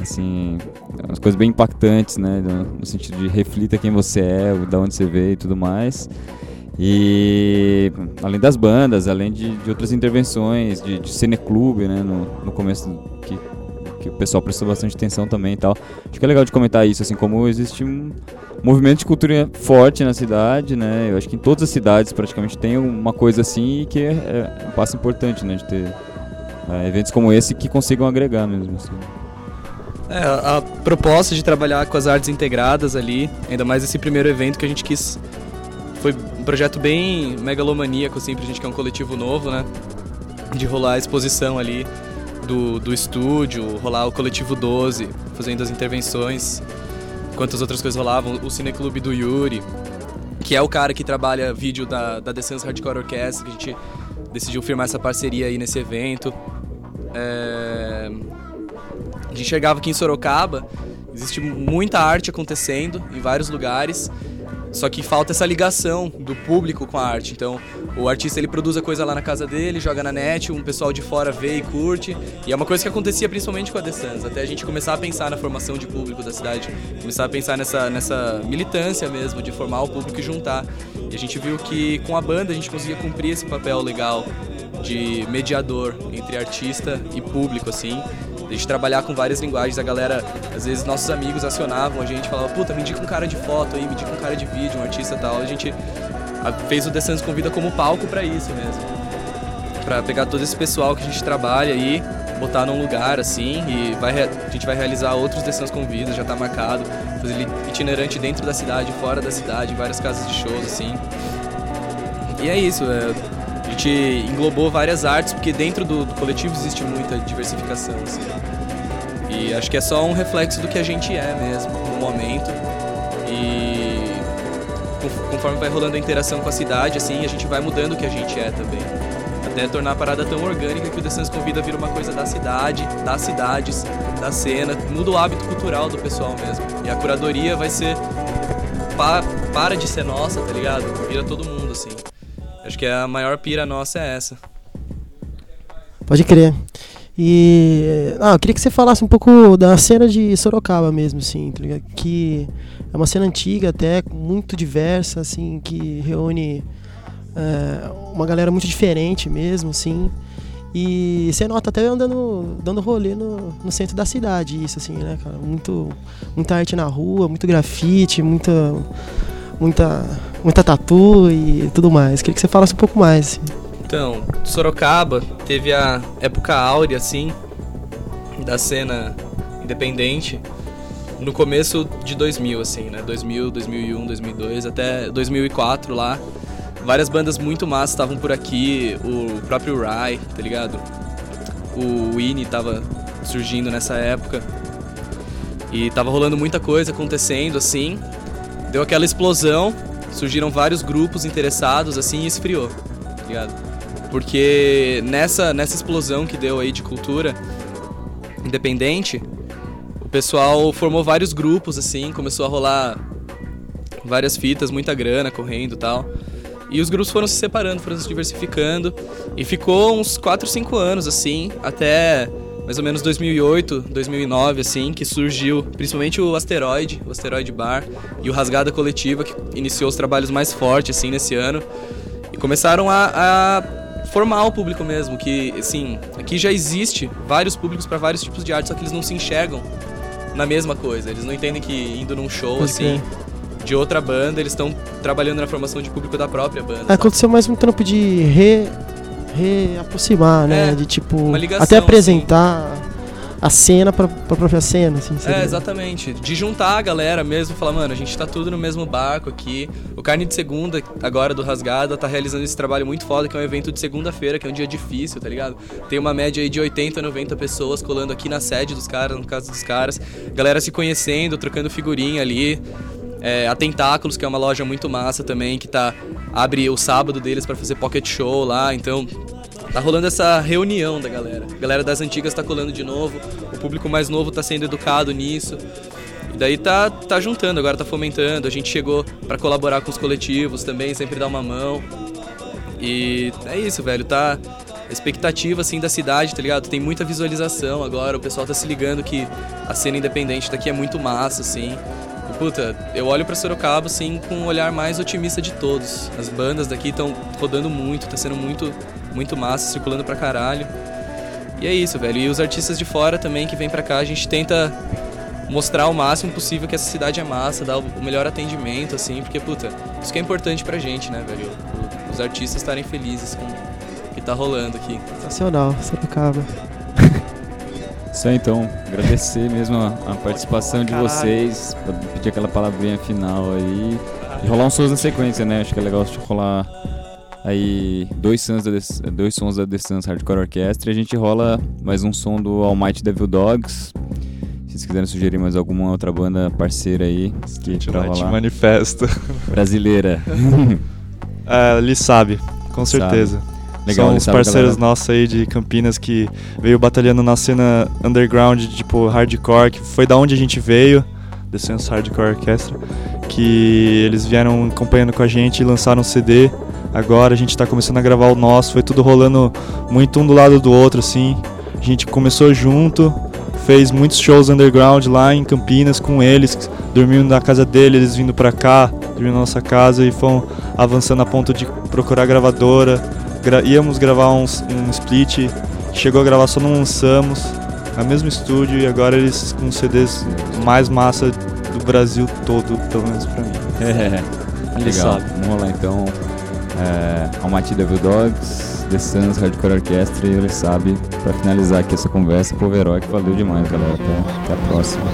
assim, umas coisas bem impactantes, né, no, sentido de reflita quem você é, da onde você veio e tudo mais. E além das bandas, além de, de outras intervenções, de, de cineclube, né, no, no começo que, que o pessoal prestou bastante atenção também e tal. Acho que é legal de comentar isso, assim, como existe um movimento de cultura forte na cidade, né, eu acho que em todas as cidades praticamente tem uma coisa assim que é, é um passo importante, né, de ter é, eventos como esse que consigam agregar mesmo, assim. É, a proposta de trabalhar com as artes integradas ali, ainda mais esse primeiro evento que a gente quis foi um projeto bem megalomaníaco, assim, pra gente que é um coletivo novo, né? De rolar a exposição ali do, do estúdio, rolar o coletivo 12, fazendo as intervenções, enquanto as outras coisas rolavam, o Cineclube do Yuri, que é o cara que trabalha vídeo da, da The Hardcore Orchestra, que a gente decidiu firmar essa parceria aí nesse evento. É... A gente enxergava que em Sorocaba existe muita arte acontecendo em vários lugares, só que falta essa ligação do público com a arte. Então, o artista ele produz a coisa lá na casa dele, joga na net, um pessoal de fora vê e curte. E é uma coisa que acontecia principalmente com a The até a gente começar a pensar na formação de público da cidade, começar a pensar nessa, nessa militância mesmo, de formar o público e juntar. E a gente viu que com a banda a gente conseguia cumprir esse papel legal de mediador entre artista e público, assim, a gente trabalhar com várias linguagens. A galera, às vezes, nossos amigos acionavam a gente, falavam, puta, me indica um cara de foto aí, me indica um cara de vídeo, um artista e tal. A gente fez o The Convida como palco para isso mesmo. para pegar todo esse pessoal que a gente trabalha aí, botar num lugar assim, e vai, a gente vai realizar outros The Sans Convidas, já tá marcado, fazer itinerante dentro da cidade, fora da cidade, várias casas de shows assim. E é isso, é, gente englobou várias artes, porque dentro do, do coletivo existe muita diversificação. Assim. E acho que é só um reflexo do que a gente é mesmo, no momento. E conforme vai rolando a interação com a cidade, assim, a gente vai mudando o que a gente é também. Até tornar a parada tão orgânica que o The Sans Convida vira uma coisa da cidade, das cidades, da cena, muda o hábito cultural do pessoal mesmo. E a curadoria vai ser. Pa, para de ser nossa, tá ligado? Vira todo mundo, assim. Acho que a maior pira nossa é essa. Pode crer. E. Ah, eu queria que você falasse um pouco da cena de Sorocaba mesmo, assim, tá? Que é uma cena antiga até, muito diversa, assim, que reúne é, uma galera muito diferente mesmo, assim. E você nota até andando, dando rolê no, no centro da cidade, isso, assim, né, cara? Muito, muita arte na rua, muito grafite, muita. Muita, muita tatu e tudo mais. Queria que você falasse um pouco mais. Assim. Então, Sorocaba teve a época áurea, assim, da cena independente no começo de 2000, assim, né? 2000, 2001, 2002, até 2004 lá. Várias bandas muito massas estavam por aqui, o próprio Rai, tá ligado? O Winnie tava surgindo nessa época. E tava rolando muita coisa acontecendo, assim. Deu aquela explosão, surgiram vários grupos interessados, assim, e esfriou, tá ligado? Porque nessa, nessa explosão que deu aí de cultura independente, o pessoal formou vários grupos, assim, começou a rolar várias fitas, muita grana correndo e tal. E os grupos foram se separando, foram se diversificando. E ficou uns 4, 5 anos, assim, até mais ou menos 2008, 2009, assim, que surgiu principalmente o Asteroid, o Asteroid Bar e o Rasgada Coletiva, que iniciou os trabalhos mais fortes, assim, nesse ano. E começaram a, a formar o público mesmo, que, assim, aqui já existe vários públicos para vários tipos de arte, só que eles não se enxergam na mesma coisa. Eles não entendem que indo num show, assim, de outra banda, eles estão trabalhando na formação de público da própria banda. É, aconteceu mais um trampo de re, reaproximar, né? É, de tipo. uma ligação, até apresentar a cena pra, pra própria cena, assim. É, seria. exatamente. De juntar a galera mesmo, falar, mano, a gente tá tudo no mesmo barco aqui. O Carne de Segunda, agora do Rasgada, tá realizando esse trabalho muito foda, que é um evento de segunda-feira, que é um dia difícil, tá ligado? Tem uma média aí de 80, 90 pessoas colando aqui na sede dos caras, no caso dos caras. Galera se conhecendo, trocando figurinha ali. É, a Tentáculos, que é uma loja muito massa também, que tá abre o sábado deles pra fazer pocket show lá, então Tá rolando essa reunião da galera. A galera das antigas tá colando de novo, o público mais novo tá sendo educado nisso. E daí tá, tá juntando, agora tá fomentando. A gente chegou pra colaborar com os coletivos também, sempre dar uma mão. E é isso, velho. Tá expectativa assim da cidade, tá ligado? Tem muita visualização agora, o pessoal tá se ligando que a cena independente daqui é muito massa, assim. Puta, eu olho pra Sorocaba, assim, com um olhar mais otimista de todos. As bandas daqui estão rodando muito, tá sendo muito, muito massa, circulando pra caralho. E é isso, velho. E os artistas de fora também que vêm pra cá, a gente tenta mostrar o máximo possível que essa cidade é massa, dar o melhor atendimento, assim, porque, puta, isso que é importante pra gente, né, velho? O- Os artistas estarem felizes com o que tá rolando aqui. Sensacional, Sorocaba. Isso aí, então, agradecer mesmo a, a participação de vocês, pra pedir aquela palavrinha final aí. E rolar uns sons na sequência, né? Acho que é legal de rolar aí dois sons da, Des- dois sons da The Suns Hardcore Orchestra e a gente rola mais um som do Almighty Devil Dogs. Se vocês quiserem sugerir mais alguma outra banda parceira aí que pra rolar. Manifesto. Brasileira. É, ele sabe, com Sabe. Legal, São os parceiros nossos aí de Campinas que veio batalhando na cena underground, tipo hardcore, que foi da onde a gente veio, The Sense Hardcore Orchestra, que eles vieram acompanhando com a gente e lançaram um CD. Agora a gente tá começando a gravar o nosso, foi tudo rolando muito um do lado do outro, assim. A gente começou junto, fez muitos shows underground lá em Campinas com eles, dormindo na casa dele, eles vindo pra cá, dormindo na nossa casa e foram avançando a ponto de procurar gravadora. Gra- íamos gravar uns- um split, chegou a gravar só não lançamos, no mesmo estúdio e agora eles com CDs mais massa do Brasil todo, pelo menos pra mim. É, Ele legal. sabe. Vamos lá então. É, Almighty Devil Dogs, The Suns Hardcore Orchestra e ele sabe, pra finalizar aqui essa conversa, Povo Herói, que valeu demais, galera. Até, até a próxima.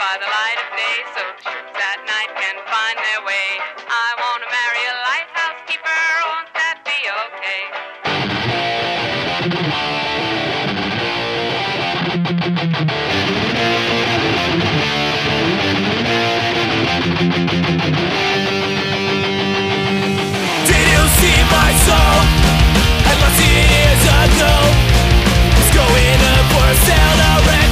By the light of day so ships at night can find their way. I want to marry a lighthouse keeper, won't that be okay? Did you see my soul? It years ago. It's going up for sale, the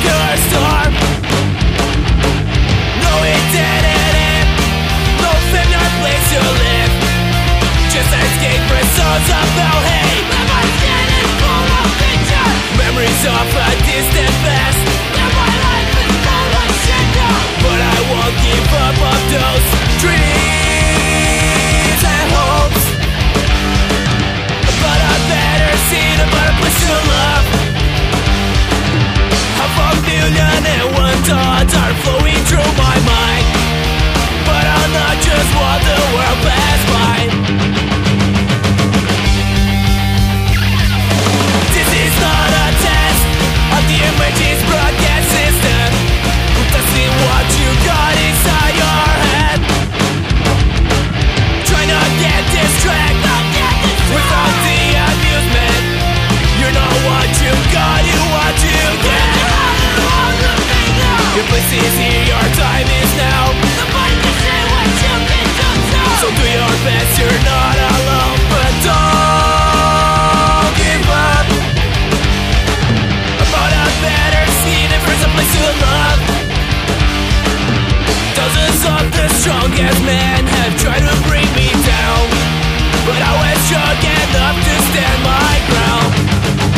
results about hate. Memories getting full of pictures. Memories of a distant past. And my life is full of shit now. But I won't give up on those dreams and hopes. But a better scene, a better place to love. Half a million and one thoughts are flowing through my mind. But I'll not just want the world pass by. Your place is here, your time is now. So do your best, you're not alone, but don't give up. About a better scene, if there's a place to love. Dozens of the strongest men have tried to bring me down But I was strong enough to stand my ground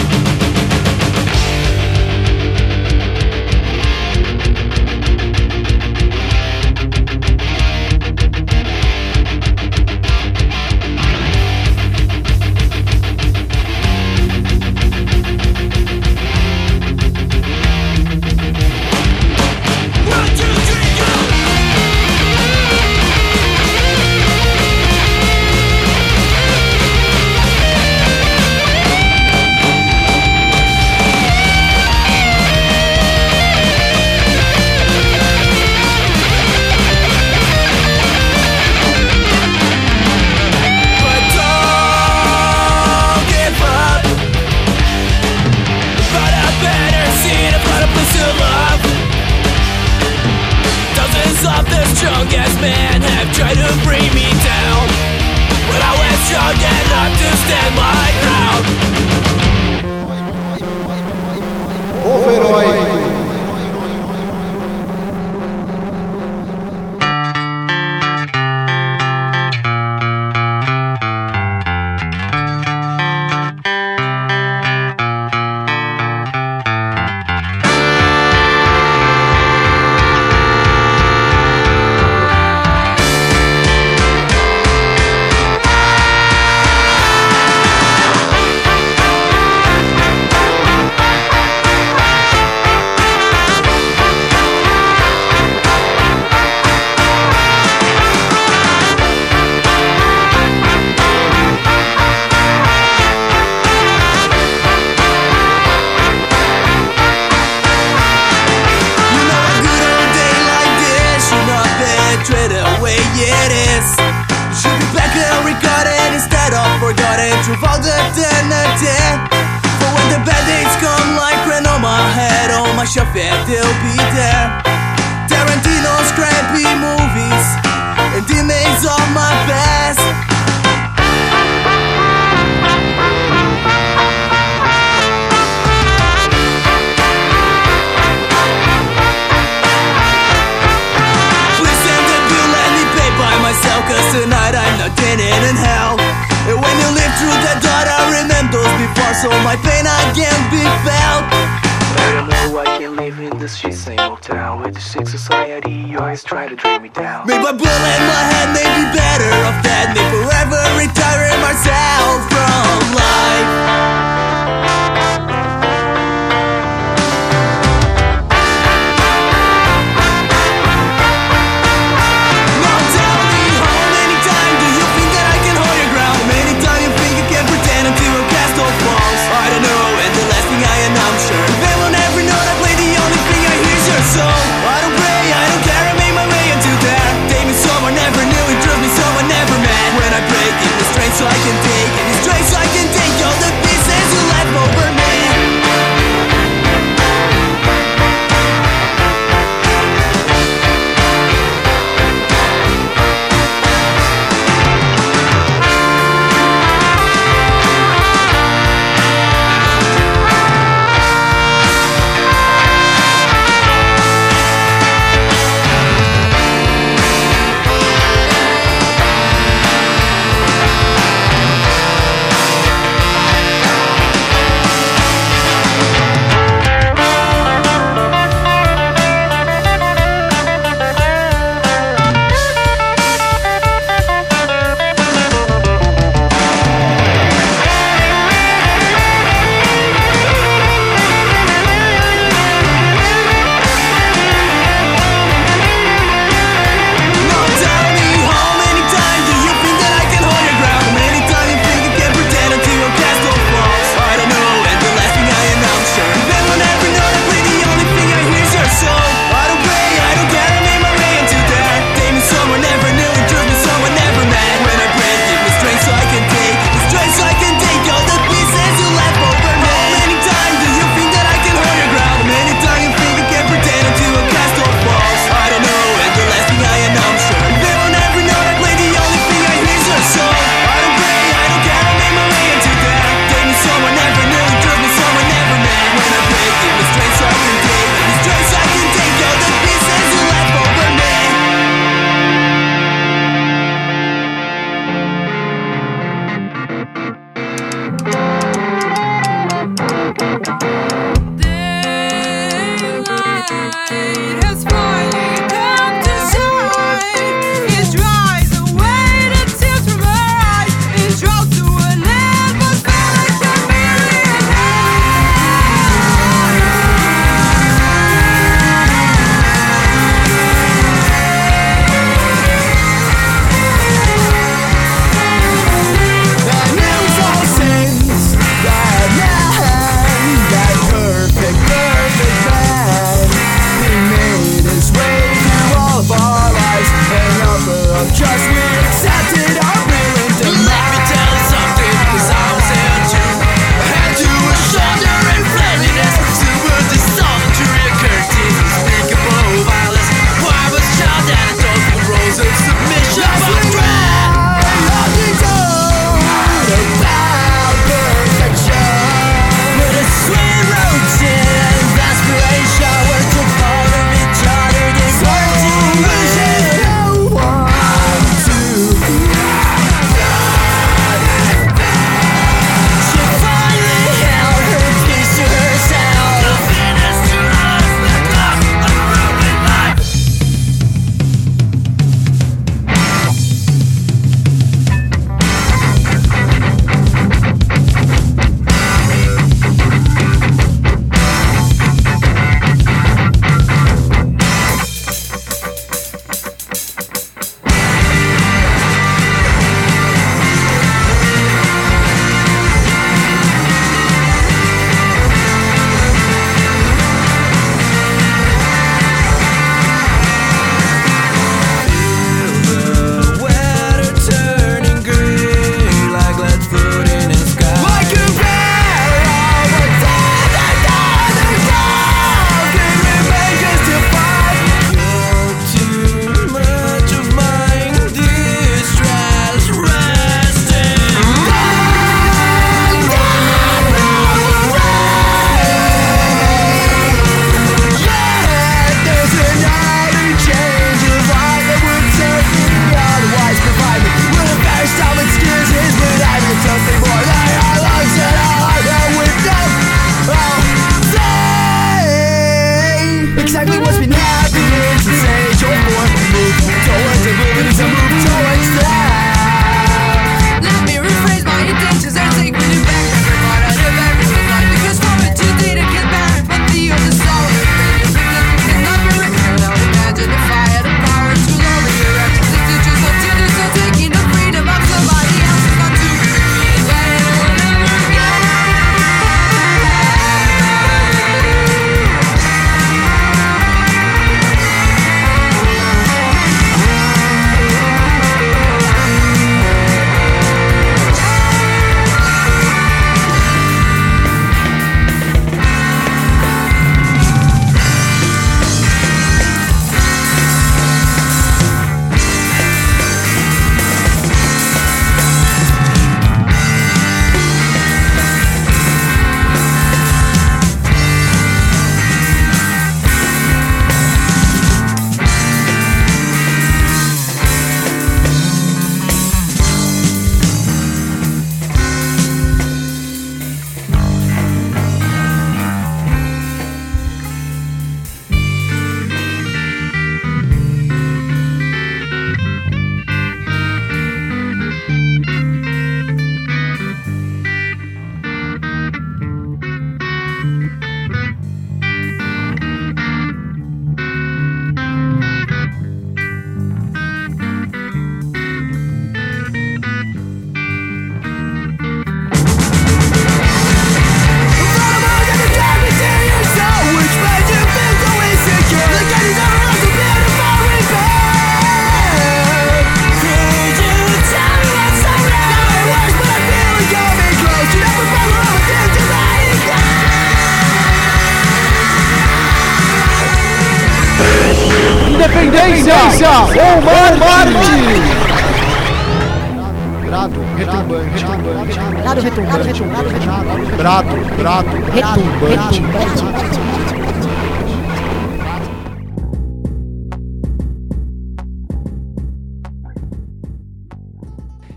yeah, they'll be there. Tarantino's crappy movies and maze of my past. Please send the bill, let me pay by myself Cause tonight I'm not dinning in hell And when you live through the door I remember those before So my pain again be felt I don't know I can live in this shit same old town With the sick society always try to drag me down. Maybe a bullet in my head may be better off dead May forever retiring myself from life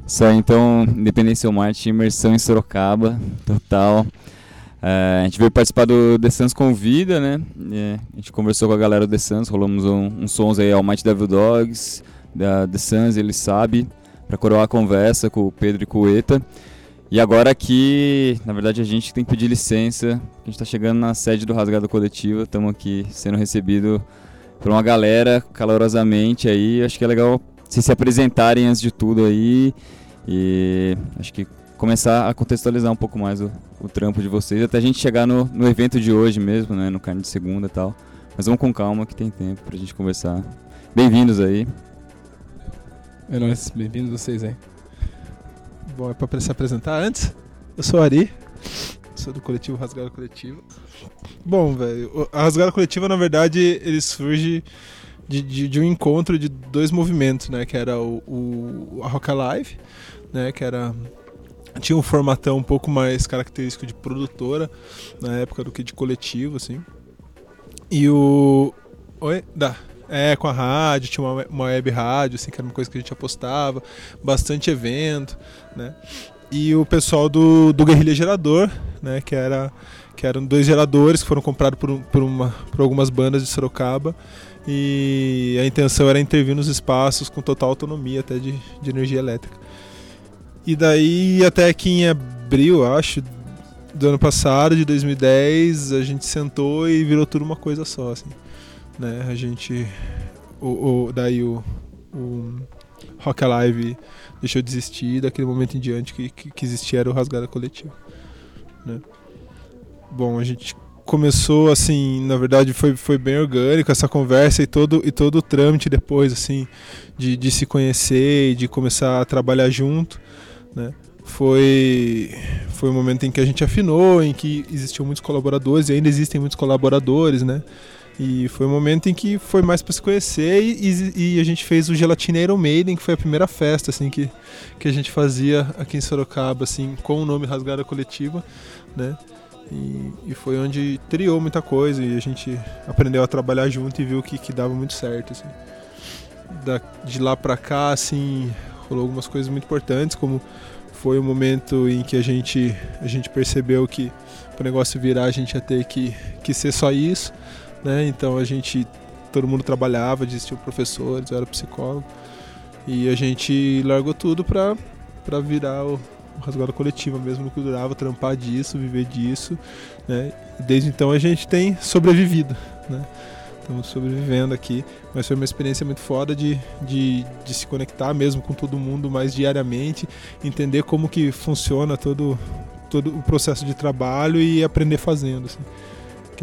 Isso aí, então, Independência ou Marte, imersão em Sorocaba, total. É, a gente veio participar do The Suns Convida, né? É, a gente conversou com a galera do The Suns, rolamos um, uns sons aí ao Mighty Devil Dogs, da The Suns, ele sabe, para coroar a conversa com o Pedro e com o Eta. E agora aqui, na verdade, a gente tem que pedir licença, a gente está chegando na sede do Rasgado Coletiva, estamos aqui sendo recebido por uma galera calorosamente aí, acho que é legal vocês se apresentarem antes de tudo aí e acho que começar a contextualizar um pouco mais o, o trampo de vocês, até a gente chegar no, no evento de hoje mesmo, né, no carne de segunda e tal. Mas vamos com calma que tem tempo pra gente conversar. Bem-vindos aí. É nóis, bem-vindos vocês aí. Bom, é pra se apresentar antes? Eu sou Ari, sou do coletivo Rasgada Coletiva. Bom, velho, a Rasgada Coletiva, na verdade, ele surge de, de, de um encontro de dois movimentos, né? Que era o, o a Rock Alive, né? Que era tinha um formatão um pouco mais característico de produtora na época do que de coletivo, assim. E o. Oi? Dá. É, com a rádio, tinha uma, web rádio, assim, que era uma coisa que a gente apostava, bastante evento, né? E o pessoal do, do Guerrilha Gerador, né? Que, era, que eram dois geradores que foram comprados por, por, uma, por algumas bandas de Sorocaba. E a intenção era intervir nos espaços com total autonomia até de, de energia elétrica. E daí, até que em abril, acho, do ano passado, de 2010, a gente sentou e virou tudo uma coisa só, assim. Né? A gente. O, o, daí o, o Rock Alive deixou de existir, daquele momento em diante que, que, que existia era o Rasgada Coletiva. Né? Bom, a gente começou assim, na verdade foi, foi bem orgânico essa conversa e todo, e todo o trâmite depois, assim, de, de se conhecer e de começar a trabalhar junto né? Foi, foi um momento em que a gente afinou, em que existiam muitos colaboradores e ainda existem muitos colaboradores, né? E foi um momento em que foi mais para se conhecer e, e, a gente fez o Gelatina Iron Maiden, que foi a primeira festa assim que, que a gente fazia aqui em Sorocaba, assim, com o nome Rasgada Coletiva, né? E, e, foi onde triou muita coisa e a gente aprendeu a trabalhar junto e viu que, que dava muito certo, assim. Da, de lá para cá, assim, rolou algumas coisas muito importantes, como foi o momento em que a gente, a gente percebeu que para o negócio virar a gente ia ter que, que ser só isso, né? Então a gente, todo mundo trabalhava, existiam professores, eu era psicólogo, e a gente largou tudo para virar o, o rasgado coletiva mesmo que durava, trampar disso, viver disso, né? Desde então a gente tem sobrevivido, né? Estamos sobrevivendo aqui, mas foi uma experiência muito foda de, de, de, se conectar mesmo com todo mundo mais diariamente, entender como que funciona todo, todo o processo de trabalho e aprender fazendo, assim,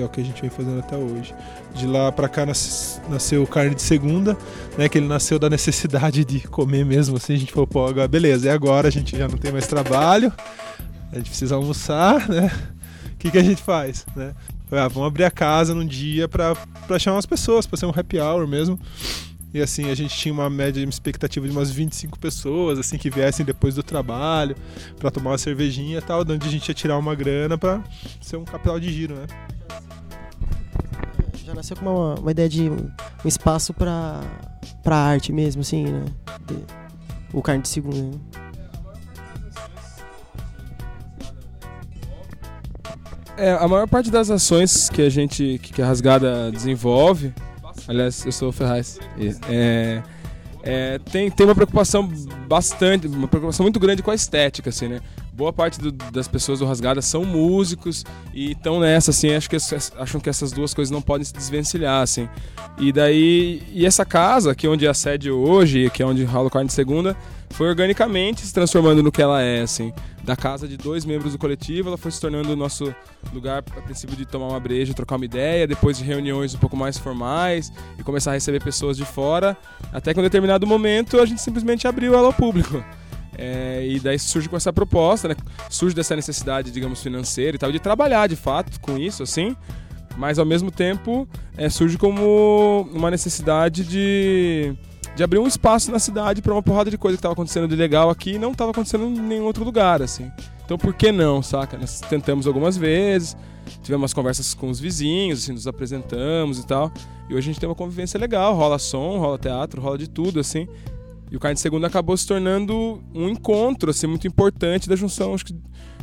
que é o que a gente vem fazendo até hoje. De lá para cá nasceu carne de segunda, né, que ele nasceu da necessidade de comer mesmo, assim, a gente falou, pô, agora, beleza, e agora a gente já não tem mais trabalho, a gente precisa almoçar, né? O que, que a gente faz, né? Ah, vamos abrir a casa num dia pra chamar umas pessoas, pra ser um happy hour mesmo. E assim, a gente tinha uma média, uma expectativa de umas 25 pessoas, assim, que viessem depois do trabalho, para tomar uma cervejinha e tal, onde a gente ia tirar uma grana pra ser um capital de giro, né? Já nasceu com uma, uma ideia de um, espaço pra, pra arte mesmo, assim, né? De, o carne de segunda, né? É, a maior parte das ações que a gente, que a Rasgada desenvolve, aliás, eu sou o Ferraz, é, é, tem, tem uma preocupação bastante, uma preocupação muito grande com a estética, assim, né? Boa parte do, das pessoas do Rasgada são músicos e estão nessa, assim, acho que, acham que essas duas coisas não podem se desvencilhar, assim. E daí, e essa casa, que é onde é a sede hoje, que é onde rola o carne segunda, foi organicamente se transformando no que ela é, assim. Da casa de dois membros do coletivo, ela foi se tornando o nosso lugar, a princípio, de tomar uma breja, trocar uma ideia, depois de reuniões um pouco mais formais e começar a receber pessoas de fora, até que em um determinado momento a gente simplesmente abriu ela ao público. É, e daí surge com essa proposta, né? Surge dessa necessidade, digamos, financeira e tal, de trabalhar de fato com isso, assim. Mas ao mesmo tempo é, surge como uma necessidade de, de abrir um espaço na cidade para uma porrada de coisa que estava acontecendo de legal aqui e não estava acontecendo em nenhum outro lugar, assim. Então por que não, saca? Nós tentamos algumas vezes, tivemos umas conversas com os vizinhos, assim, nos apresentamos e tal. E hoje a gente tem uma convivência legal, rola som, rola teatro, rola de tudo, assim. E o Carne de Segunda acabou se tornando um encontro, assim, muito importante da junção, acho que,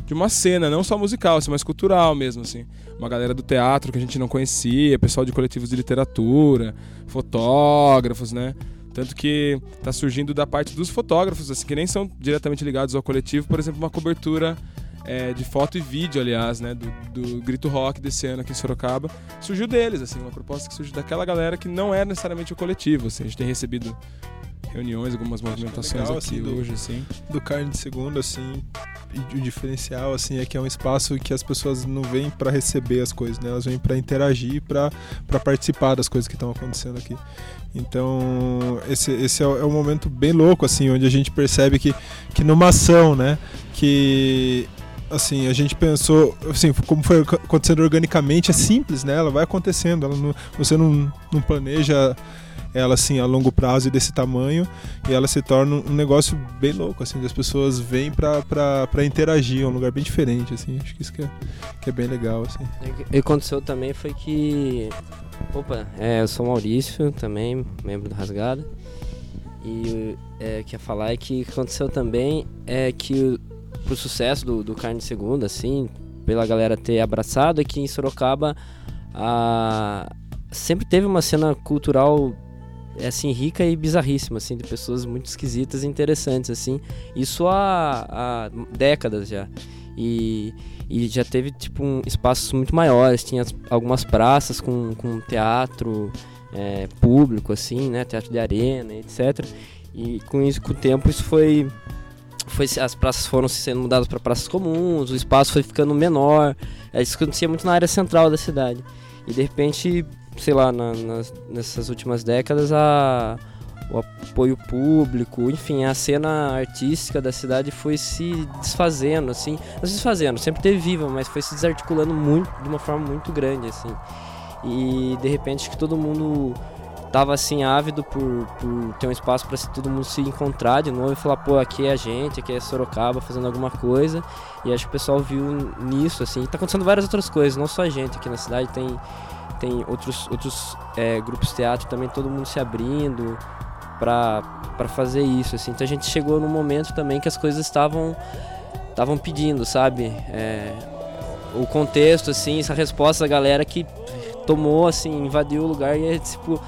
de uma cena, não só musical, assim, mas cultural mesmo, assim. Uma galera do teatro que a gente não conhecia, pessoal de coletivos de literatura, fotógrafos, né? Tanto que tá surgindo da parte dos fotógrafos, assim, que nem são diretamente ligados ao coletivo, por exemplo, uma cobertura é, de foto e vídeo, aliás, né, do, do Grito Rock desse ano aqui em Sorocaba, surgiu deles, assim, uma proposta que surgiu daquela galera que não é necessariamente o coletivo, assim, a gente tem recebido reuniões, algumas movimentações legal, aqui assim, do- hoje, assim. Do carne de segunda, assim, e o diferencial, assim, é que é um espaço que as pessoas não vêm pra receber as coisas, né? Elas vêm pra interagir, pra participar das coisas que estão acontecendo aqui. Então, esse, esse é, é um momento bem louco, assim, onde a gente percebe que, que numa ação, né, que assim, a gente pensou, assim, como foi acontecendo organicamente, é simples, né? Ela vai acontecendo, ela não, você não, não planeja ela assim a longo prazo e desse tamanho e ela se torna um negócio bem louco assim as pessoas vêm pra interagir é um lugar bem diferente assim acho que isso que é, que é bem legal assim que aconteceu também foi que. Opa, é, eu sou Maurício também, membro do Rasgada. E é, quer falar é que aconteceu também é que pro sucesso do, do Carne Segunda, assim, pela galera ter abraçado, que em Sorocaba a, sempre teve uma cena cultural assim, rica e bizarríssima, assim, de pessoas muito esquisitas e interessantes, assim. Isso há, há décadas já. E, e já teve, tipo, um, espaços muito maiores. Tinha as- algumas praças com, com teatro é, público, assim, né? Teatro de arena, etc. E com isso, com o tempo, isso foi... foi as praças foram sendo mudadas para praças comuns, o espaço foi ficando menor. É, Isso acontecia muito na área central da cidade. E de repente, sei lá, na- nas- nessas últimas décadas, a, o apoio público, enfim, a cena artística da cidade foi se desfazendo, assim, não se desfazendo, sempre teve viva, mas foi se desarticulando muito, de uma forma muito grande, assim. E de repente que todo mundo tava assim ávido por, por ter um espaço para todo mundo se encontrar de novo e falar, pô, aqui é a gente, aqui é Sorocaba fazendo alguma coisa. E acho que o pessoal viu nisso, assim. Tá acontecendo várias outras coisas, não só a gente aqui na cidade, tem, tem outros, outros é, grupos de teatro também, todo mundo se abrindo pra fazer isso, assim. Então a gente chegou num momento também que as coisas estavam estavam pedindo, sabe? É, o contexto, assim, essa resposta da galera que tomou, assim, invadiu o lugar e é, tipo,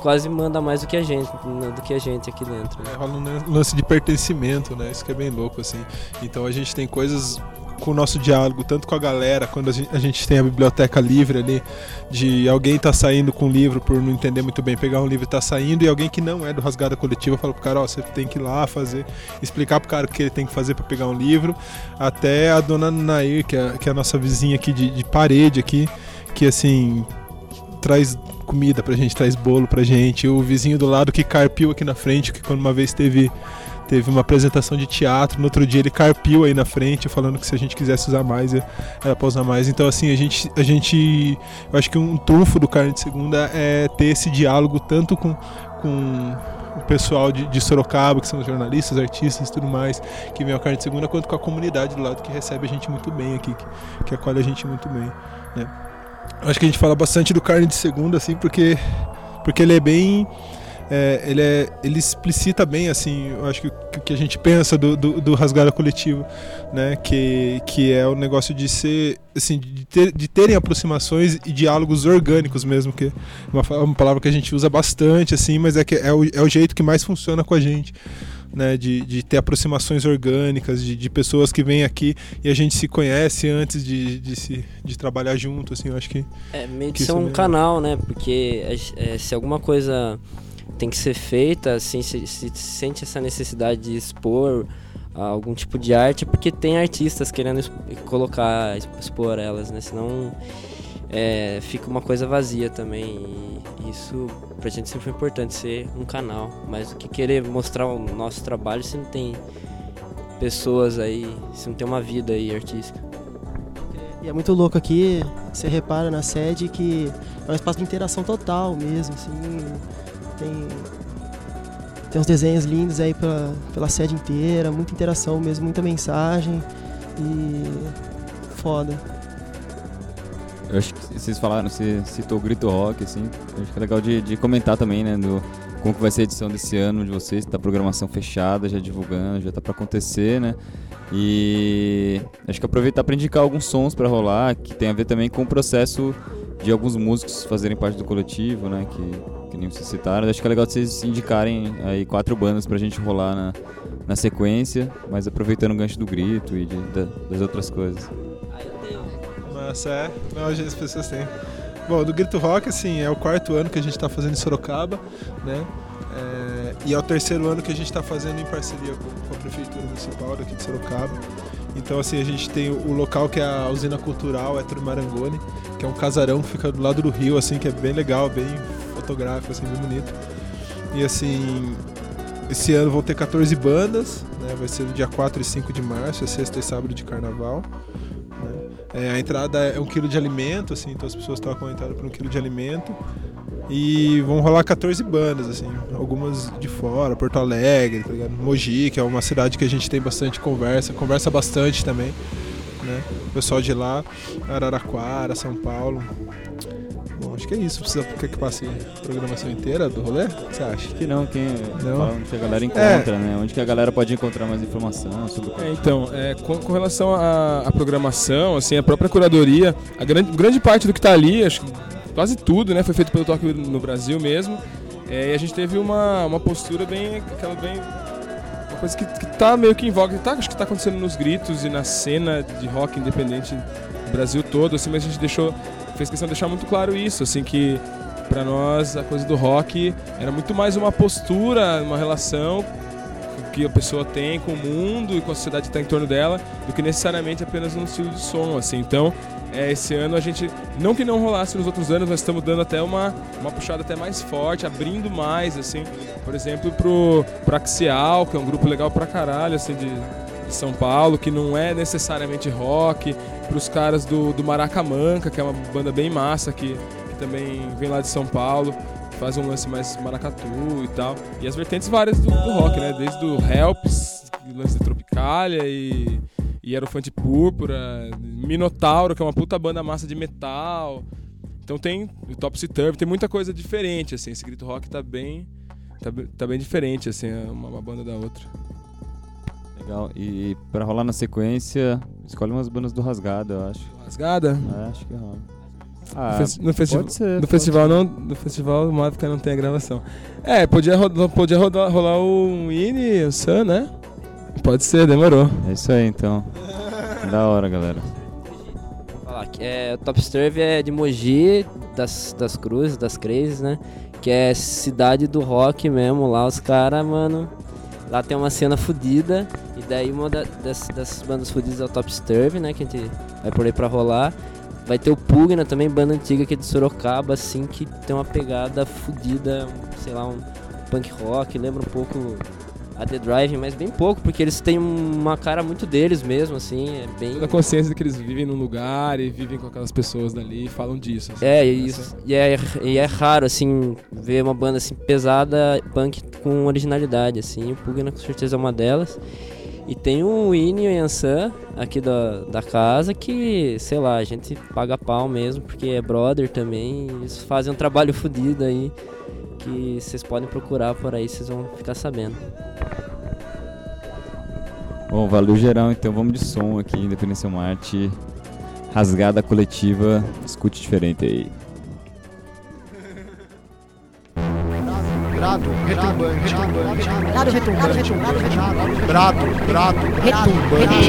quase manda mais do que a gente, né, do que a gente aqui dentro. né? É, rola um lance de pertencimento, né? Isso que é bem louco, assim. Então a gente tem coisas com o nosso diálogo, tanto com a galera, quando a gente, a gente tem a biblioteca livre ali, de alguém tá saindo com um livro por não entender muito bem, pegar um livro e tá saindo, e alguém que não é do Rasgada Coletiva fala pro cara, ó, você tem que ir lá fazer, explicar pro cara o que ele tem que fazer para pegar um livro, até a dona Nair, que é, que é a nossa vizinha aqui de, de parede aqui, que assim, traz comida pra gente, traz bolo pra gente. O vizinho do lado que carpiu aqui na frente, que quando uma vez teve teve uma apresentação de teatro, no outro dia ele carpiu aí na frente, falando que se a gente quisesse usar mais, era pra usar mais. Então assim, a gente a gente eu acho que um trunfo do Carne de Segunda é ter esse diálogo tanto com com o pessoal de, de Sorocaba, que são jornalistas, artistas e tudo mais, que vem ao Carne de Segunda, quanto com a comunidade do lado que recebe a gente muito bem aqui, que, que acolhe a gente muito bem, né? Acho que a gente fala bastante do carne de segunda, assim, porque, porque ele é bem. É, ele, é, ele explicita bem, assim, eu acho que o que a gente pensa do, do, do rasgada coletivo, né? Que, que é o negócio de ser, assim, de, ter, de terem aproximações e diálogos orgânicos mesmo, que é uma, uma palavra que a gente usa bastante, assim, mas é, que é, o, é o jeito que mais funciona com a gente. Né, de, de ter aproximações orgânicas, de, de pessoas que vêm aqui e a gente se conhece antes de, de, se, de trabalhar junto, assim, eu acho que... É meio que ser um é- canal, né? Porque é, se alguma coisa tem que ser feita, assim, se, se sente essa necessidade de expor algum tipo de arte, é porque tem artistas querendo colocar, exp- expor elas, né? Senão é, fica uma coisa vazia também. E isso pra gente sempre foi importante ser um canal. Mais do que querer mostrar o nosso trabalho se não tem pessoas aí, se não tem uma vida aí artística. E é muito louco aqui, você repara na sede que é um espaço de interação total mesmo, assim. Tem, tem uns desenhos lindos aí pela, pela sede inteira, muita interação mesmo, muita mensagem e foda. Eu acho que vocês falaram, você citou o Grito Rock, assim, eu acho que é legal de, de comentar também, né, do, como que vai ser a edição desse ano de vocês, tá a programação fechada, já divulgando, já tá para acontecer, né, e acho que aproveitar para indicar alguns sons para rolar, que tem a ver também com o processo de alguns músicos fazerem parte do coletivo, né, que, que nem vocês citaram, acho que é legal vocês indicarem aí quatro bandas pra gente rolar na, na sequência, mas aproveitando o gancho do Grito e de, da, das outras coisas. Nossa, é. Não, as pessoas têm. Bom, do Grito Rock, assim, é o quarto ano que a gente está fazendo em Sorocaba, né? É, e é o terceiro ano que a gente está fazendo em parceria com, com, a Prefeitura Municipal daqui de Sorocaba. Então, assim, a gente tem o, local que é a usina cultural, é Marangoni, que é um casarão que fica do lado do rio, assim, que é bem legal, bem fotográfico, assim, bem bonito. E, assim, esse ano vão ter 14 bandas, né? Vai ser no dia 4 e 5 de março, é sexta e sábado de carnaval. É, a entrada é um quilo de alimento, assim, então as pessoas tocam a por um quilo de alimento. E vão rolar 14 bandas, assim, algumas de fora, Porto Alegre, tá ligado? Mogi, que é uma cidade que a gente tem bastante conversa, conversa bastante também, né? O pessoal de lá, Araraquara, São Paulo. Bom, acho que é isso. Precisa que passe a programação inteira do rolê? O que você acha? Que não, quem não. onde a galera encontra, é. né? Onde que a galera pode encontrar mais informação sobre o é, Então, é, com, com, relação à, à, programação, assim, a própria curadoria, a grande, grande parte do que está ali, acho que quase tudo, né, foi feito pelo Toque no Brasil mesmo. É, e a gente teve uma, uma postura bem. aquela bem. Uma coisa que, que tá meio que em voga, tá, acho que está acontecendo nos gritos e na cena de rock independente do Brasil todo, assim, mas a gente deixou fez questão de deixar muito claro isso, assim, que para nós a coisa do rock era muito mais uma postura, uma relação que a pessoa tem com o mundo e com a sociedade que está em torno dela, do que necessariamente apenas um estilo de som, assim. Então, é, esse ano a gente, não que não rolasse nos outros anos, nós estamos dando até uma, uma puxada até mais forte, abrindo mais, assim, por exemplo, pro, pro Axial, que é um grupo legal pra caralho, assim, de, de São Paulo, que não é necessariamente rock, para os caras do, do Maracamanca, que é uma banda bem massa que, que também vem lá de São Paulo, faz um lance mais maracatu e tal. E as vertentes várias do, do rock, né? Desde o Helps, lance de Tropicália e, e Aerofante Púrpura, Minotauro, que é uma puta banda massa de metal. Então tem o Topsy Turvy, tem muita coisa diferente, assim. Esse grito rock tá bem, tá, tá bem diferente, assim, é uma, uma banda da outra. Legal. E pra rolar na sequência, escolhe umas bandas do Rasgada, eu acho. Rasgada? É, acho que rola. Ah, no, festi pode ser, no pode festival ser. não no festival Módica não tem a gravação é podia rodar, podia rolar o Ine o Sun né pode ser demorou é isso aí então da hora galera é o Top Sturve é de Mogi das, das Cruzes das Crazes né que é cidade do rock mesmo lá os caras mano Lá tem uma cena fodida. E daí uma da, das, dessas bandas fodidas é o Top Sturve, né? Que a gente vai por aí pra rolar. Vai ter o Pugna também, banda antiga que é de Sorocaba, assim, que tem uma pegada fodida, sei lá, um punk rock, lembra um pouco a The Drive, mas bem pouco, porque eles têm uma cara muito deles mesmo, assim, é bem... A consciência de que eles vivem num lugar e vivem com aquelas pessoas dali e falam disso. Assim, é, isso, e é, e é raro, assim, ver uma banda assim pesada, punk com originalidade, assim, o Pugna com certeza é uma delas. E tem o Winnie e o Yansan aqui da, da casa que, sei lá, a gente paga pau mesmo, porque é brother também, eles fazem um trabalho fodido aí que vocês podem procurar por aí, vocês vão ficar sabendo. Bom, valeu geral, então vamos de som aqui, Independência Marte, rasgada coletiva, escute diferente aí. Brado, retumbante, brado, retumbante, brado, brado, retumbante.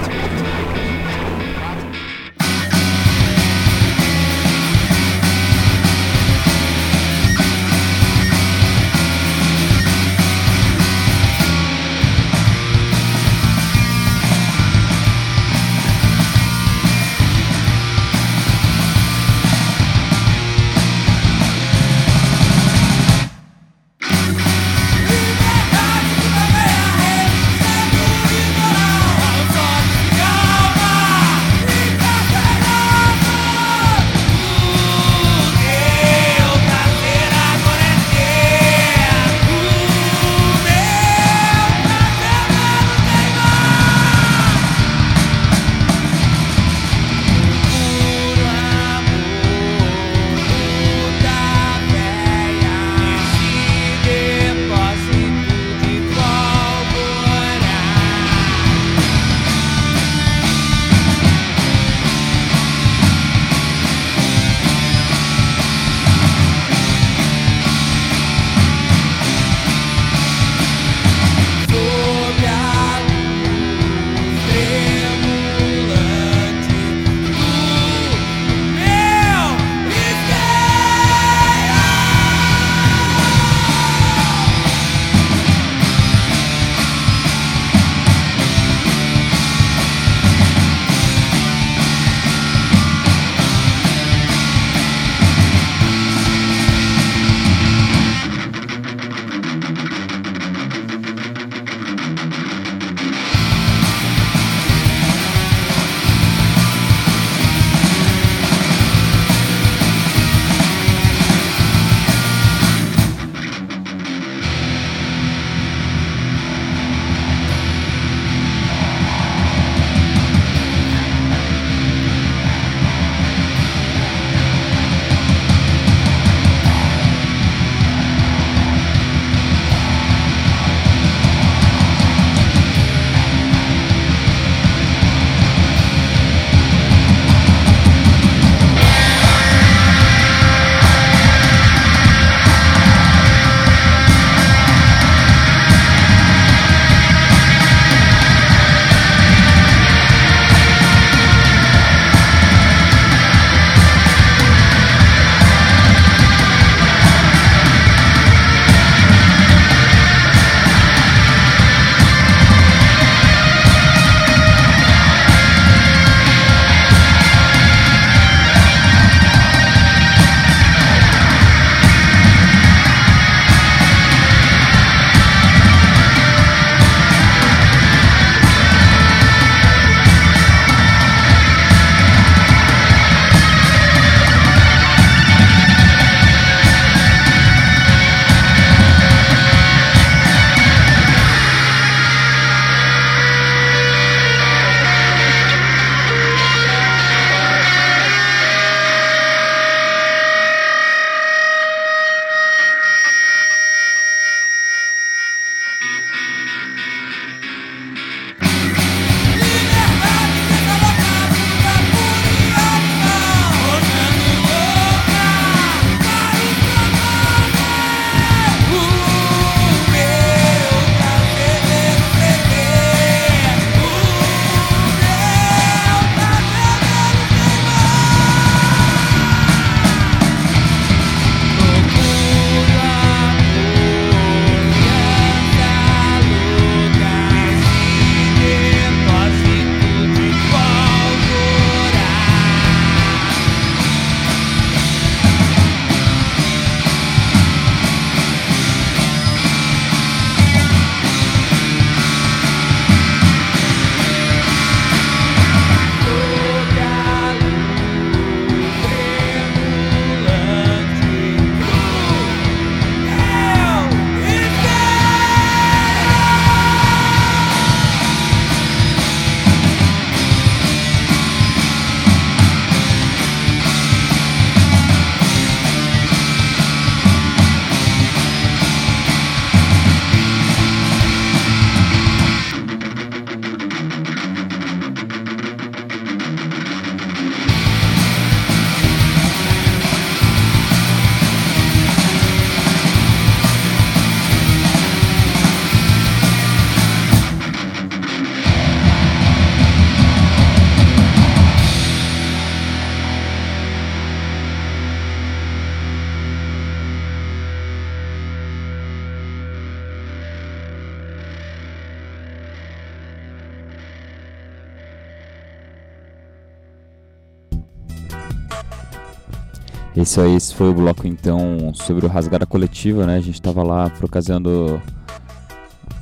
Esse aí esse foi o bloco então sobre o Rasgada Coletiva, né? A gente tava lá por ocasião do,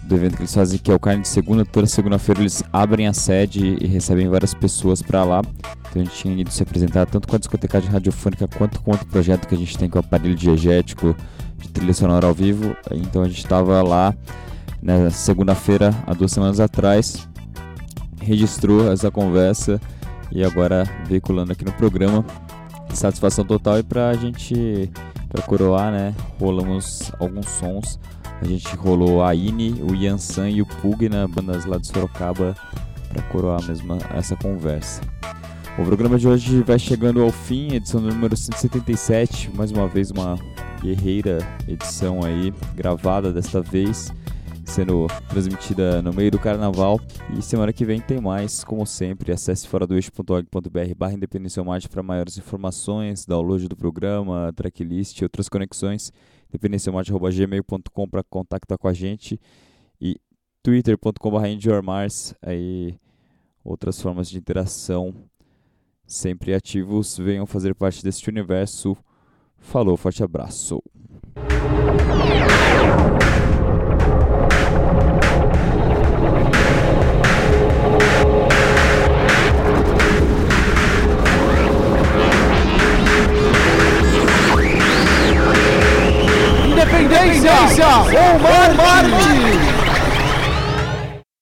do evento que eles fazem, que é o Carne de Segunda. Toda segunda-feira eles abrem a sede e recebem várias pessoas pra lá. Então a gente tinha ido se apresentar tanto com a discotecagem radiofônica quanto com outro projeto que a gente tem com o aparelho diegético de trilha sonora ao vivo. Então a gente tava lá na segunda-feira, há duas semanas atrás, registrou essa conversa e agora veiculando aqui no programa. Satisfação total e pra gente, pra coroar, né, rolamos alguns sons. A gente rolou a Ine, o Yansan e o Pugna, bandas lá de Sorocaba, pra coroar mesmo essa conversa. O programa de hoje vai chegando ao fim, edição número 177, mais uma vez uma guerreira edição aí, gravada desta vez sendo transmitida no meio do carnaval. E semana que vem tem mais, como sempre. Acesse foradoeixo.org.br barra Independência para maiores informações, download do programa, tracklist e outras conexões. independenciamate.gmail.com para contactar com a gente. E twitter.com.br aí outras formas de interação sempre ativos. Venham fazer parte deste universo. Falou, forte abraço. Resistência ou Marte.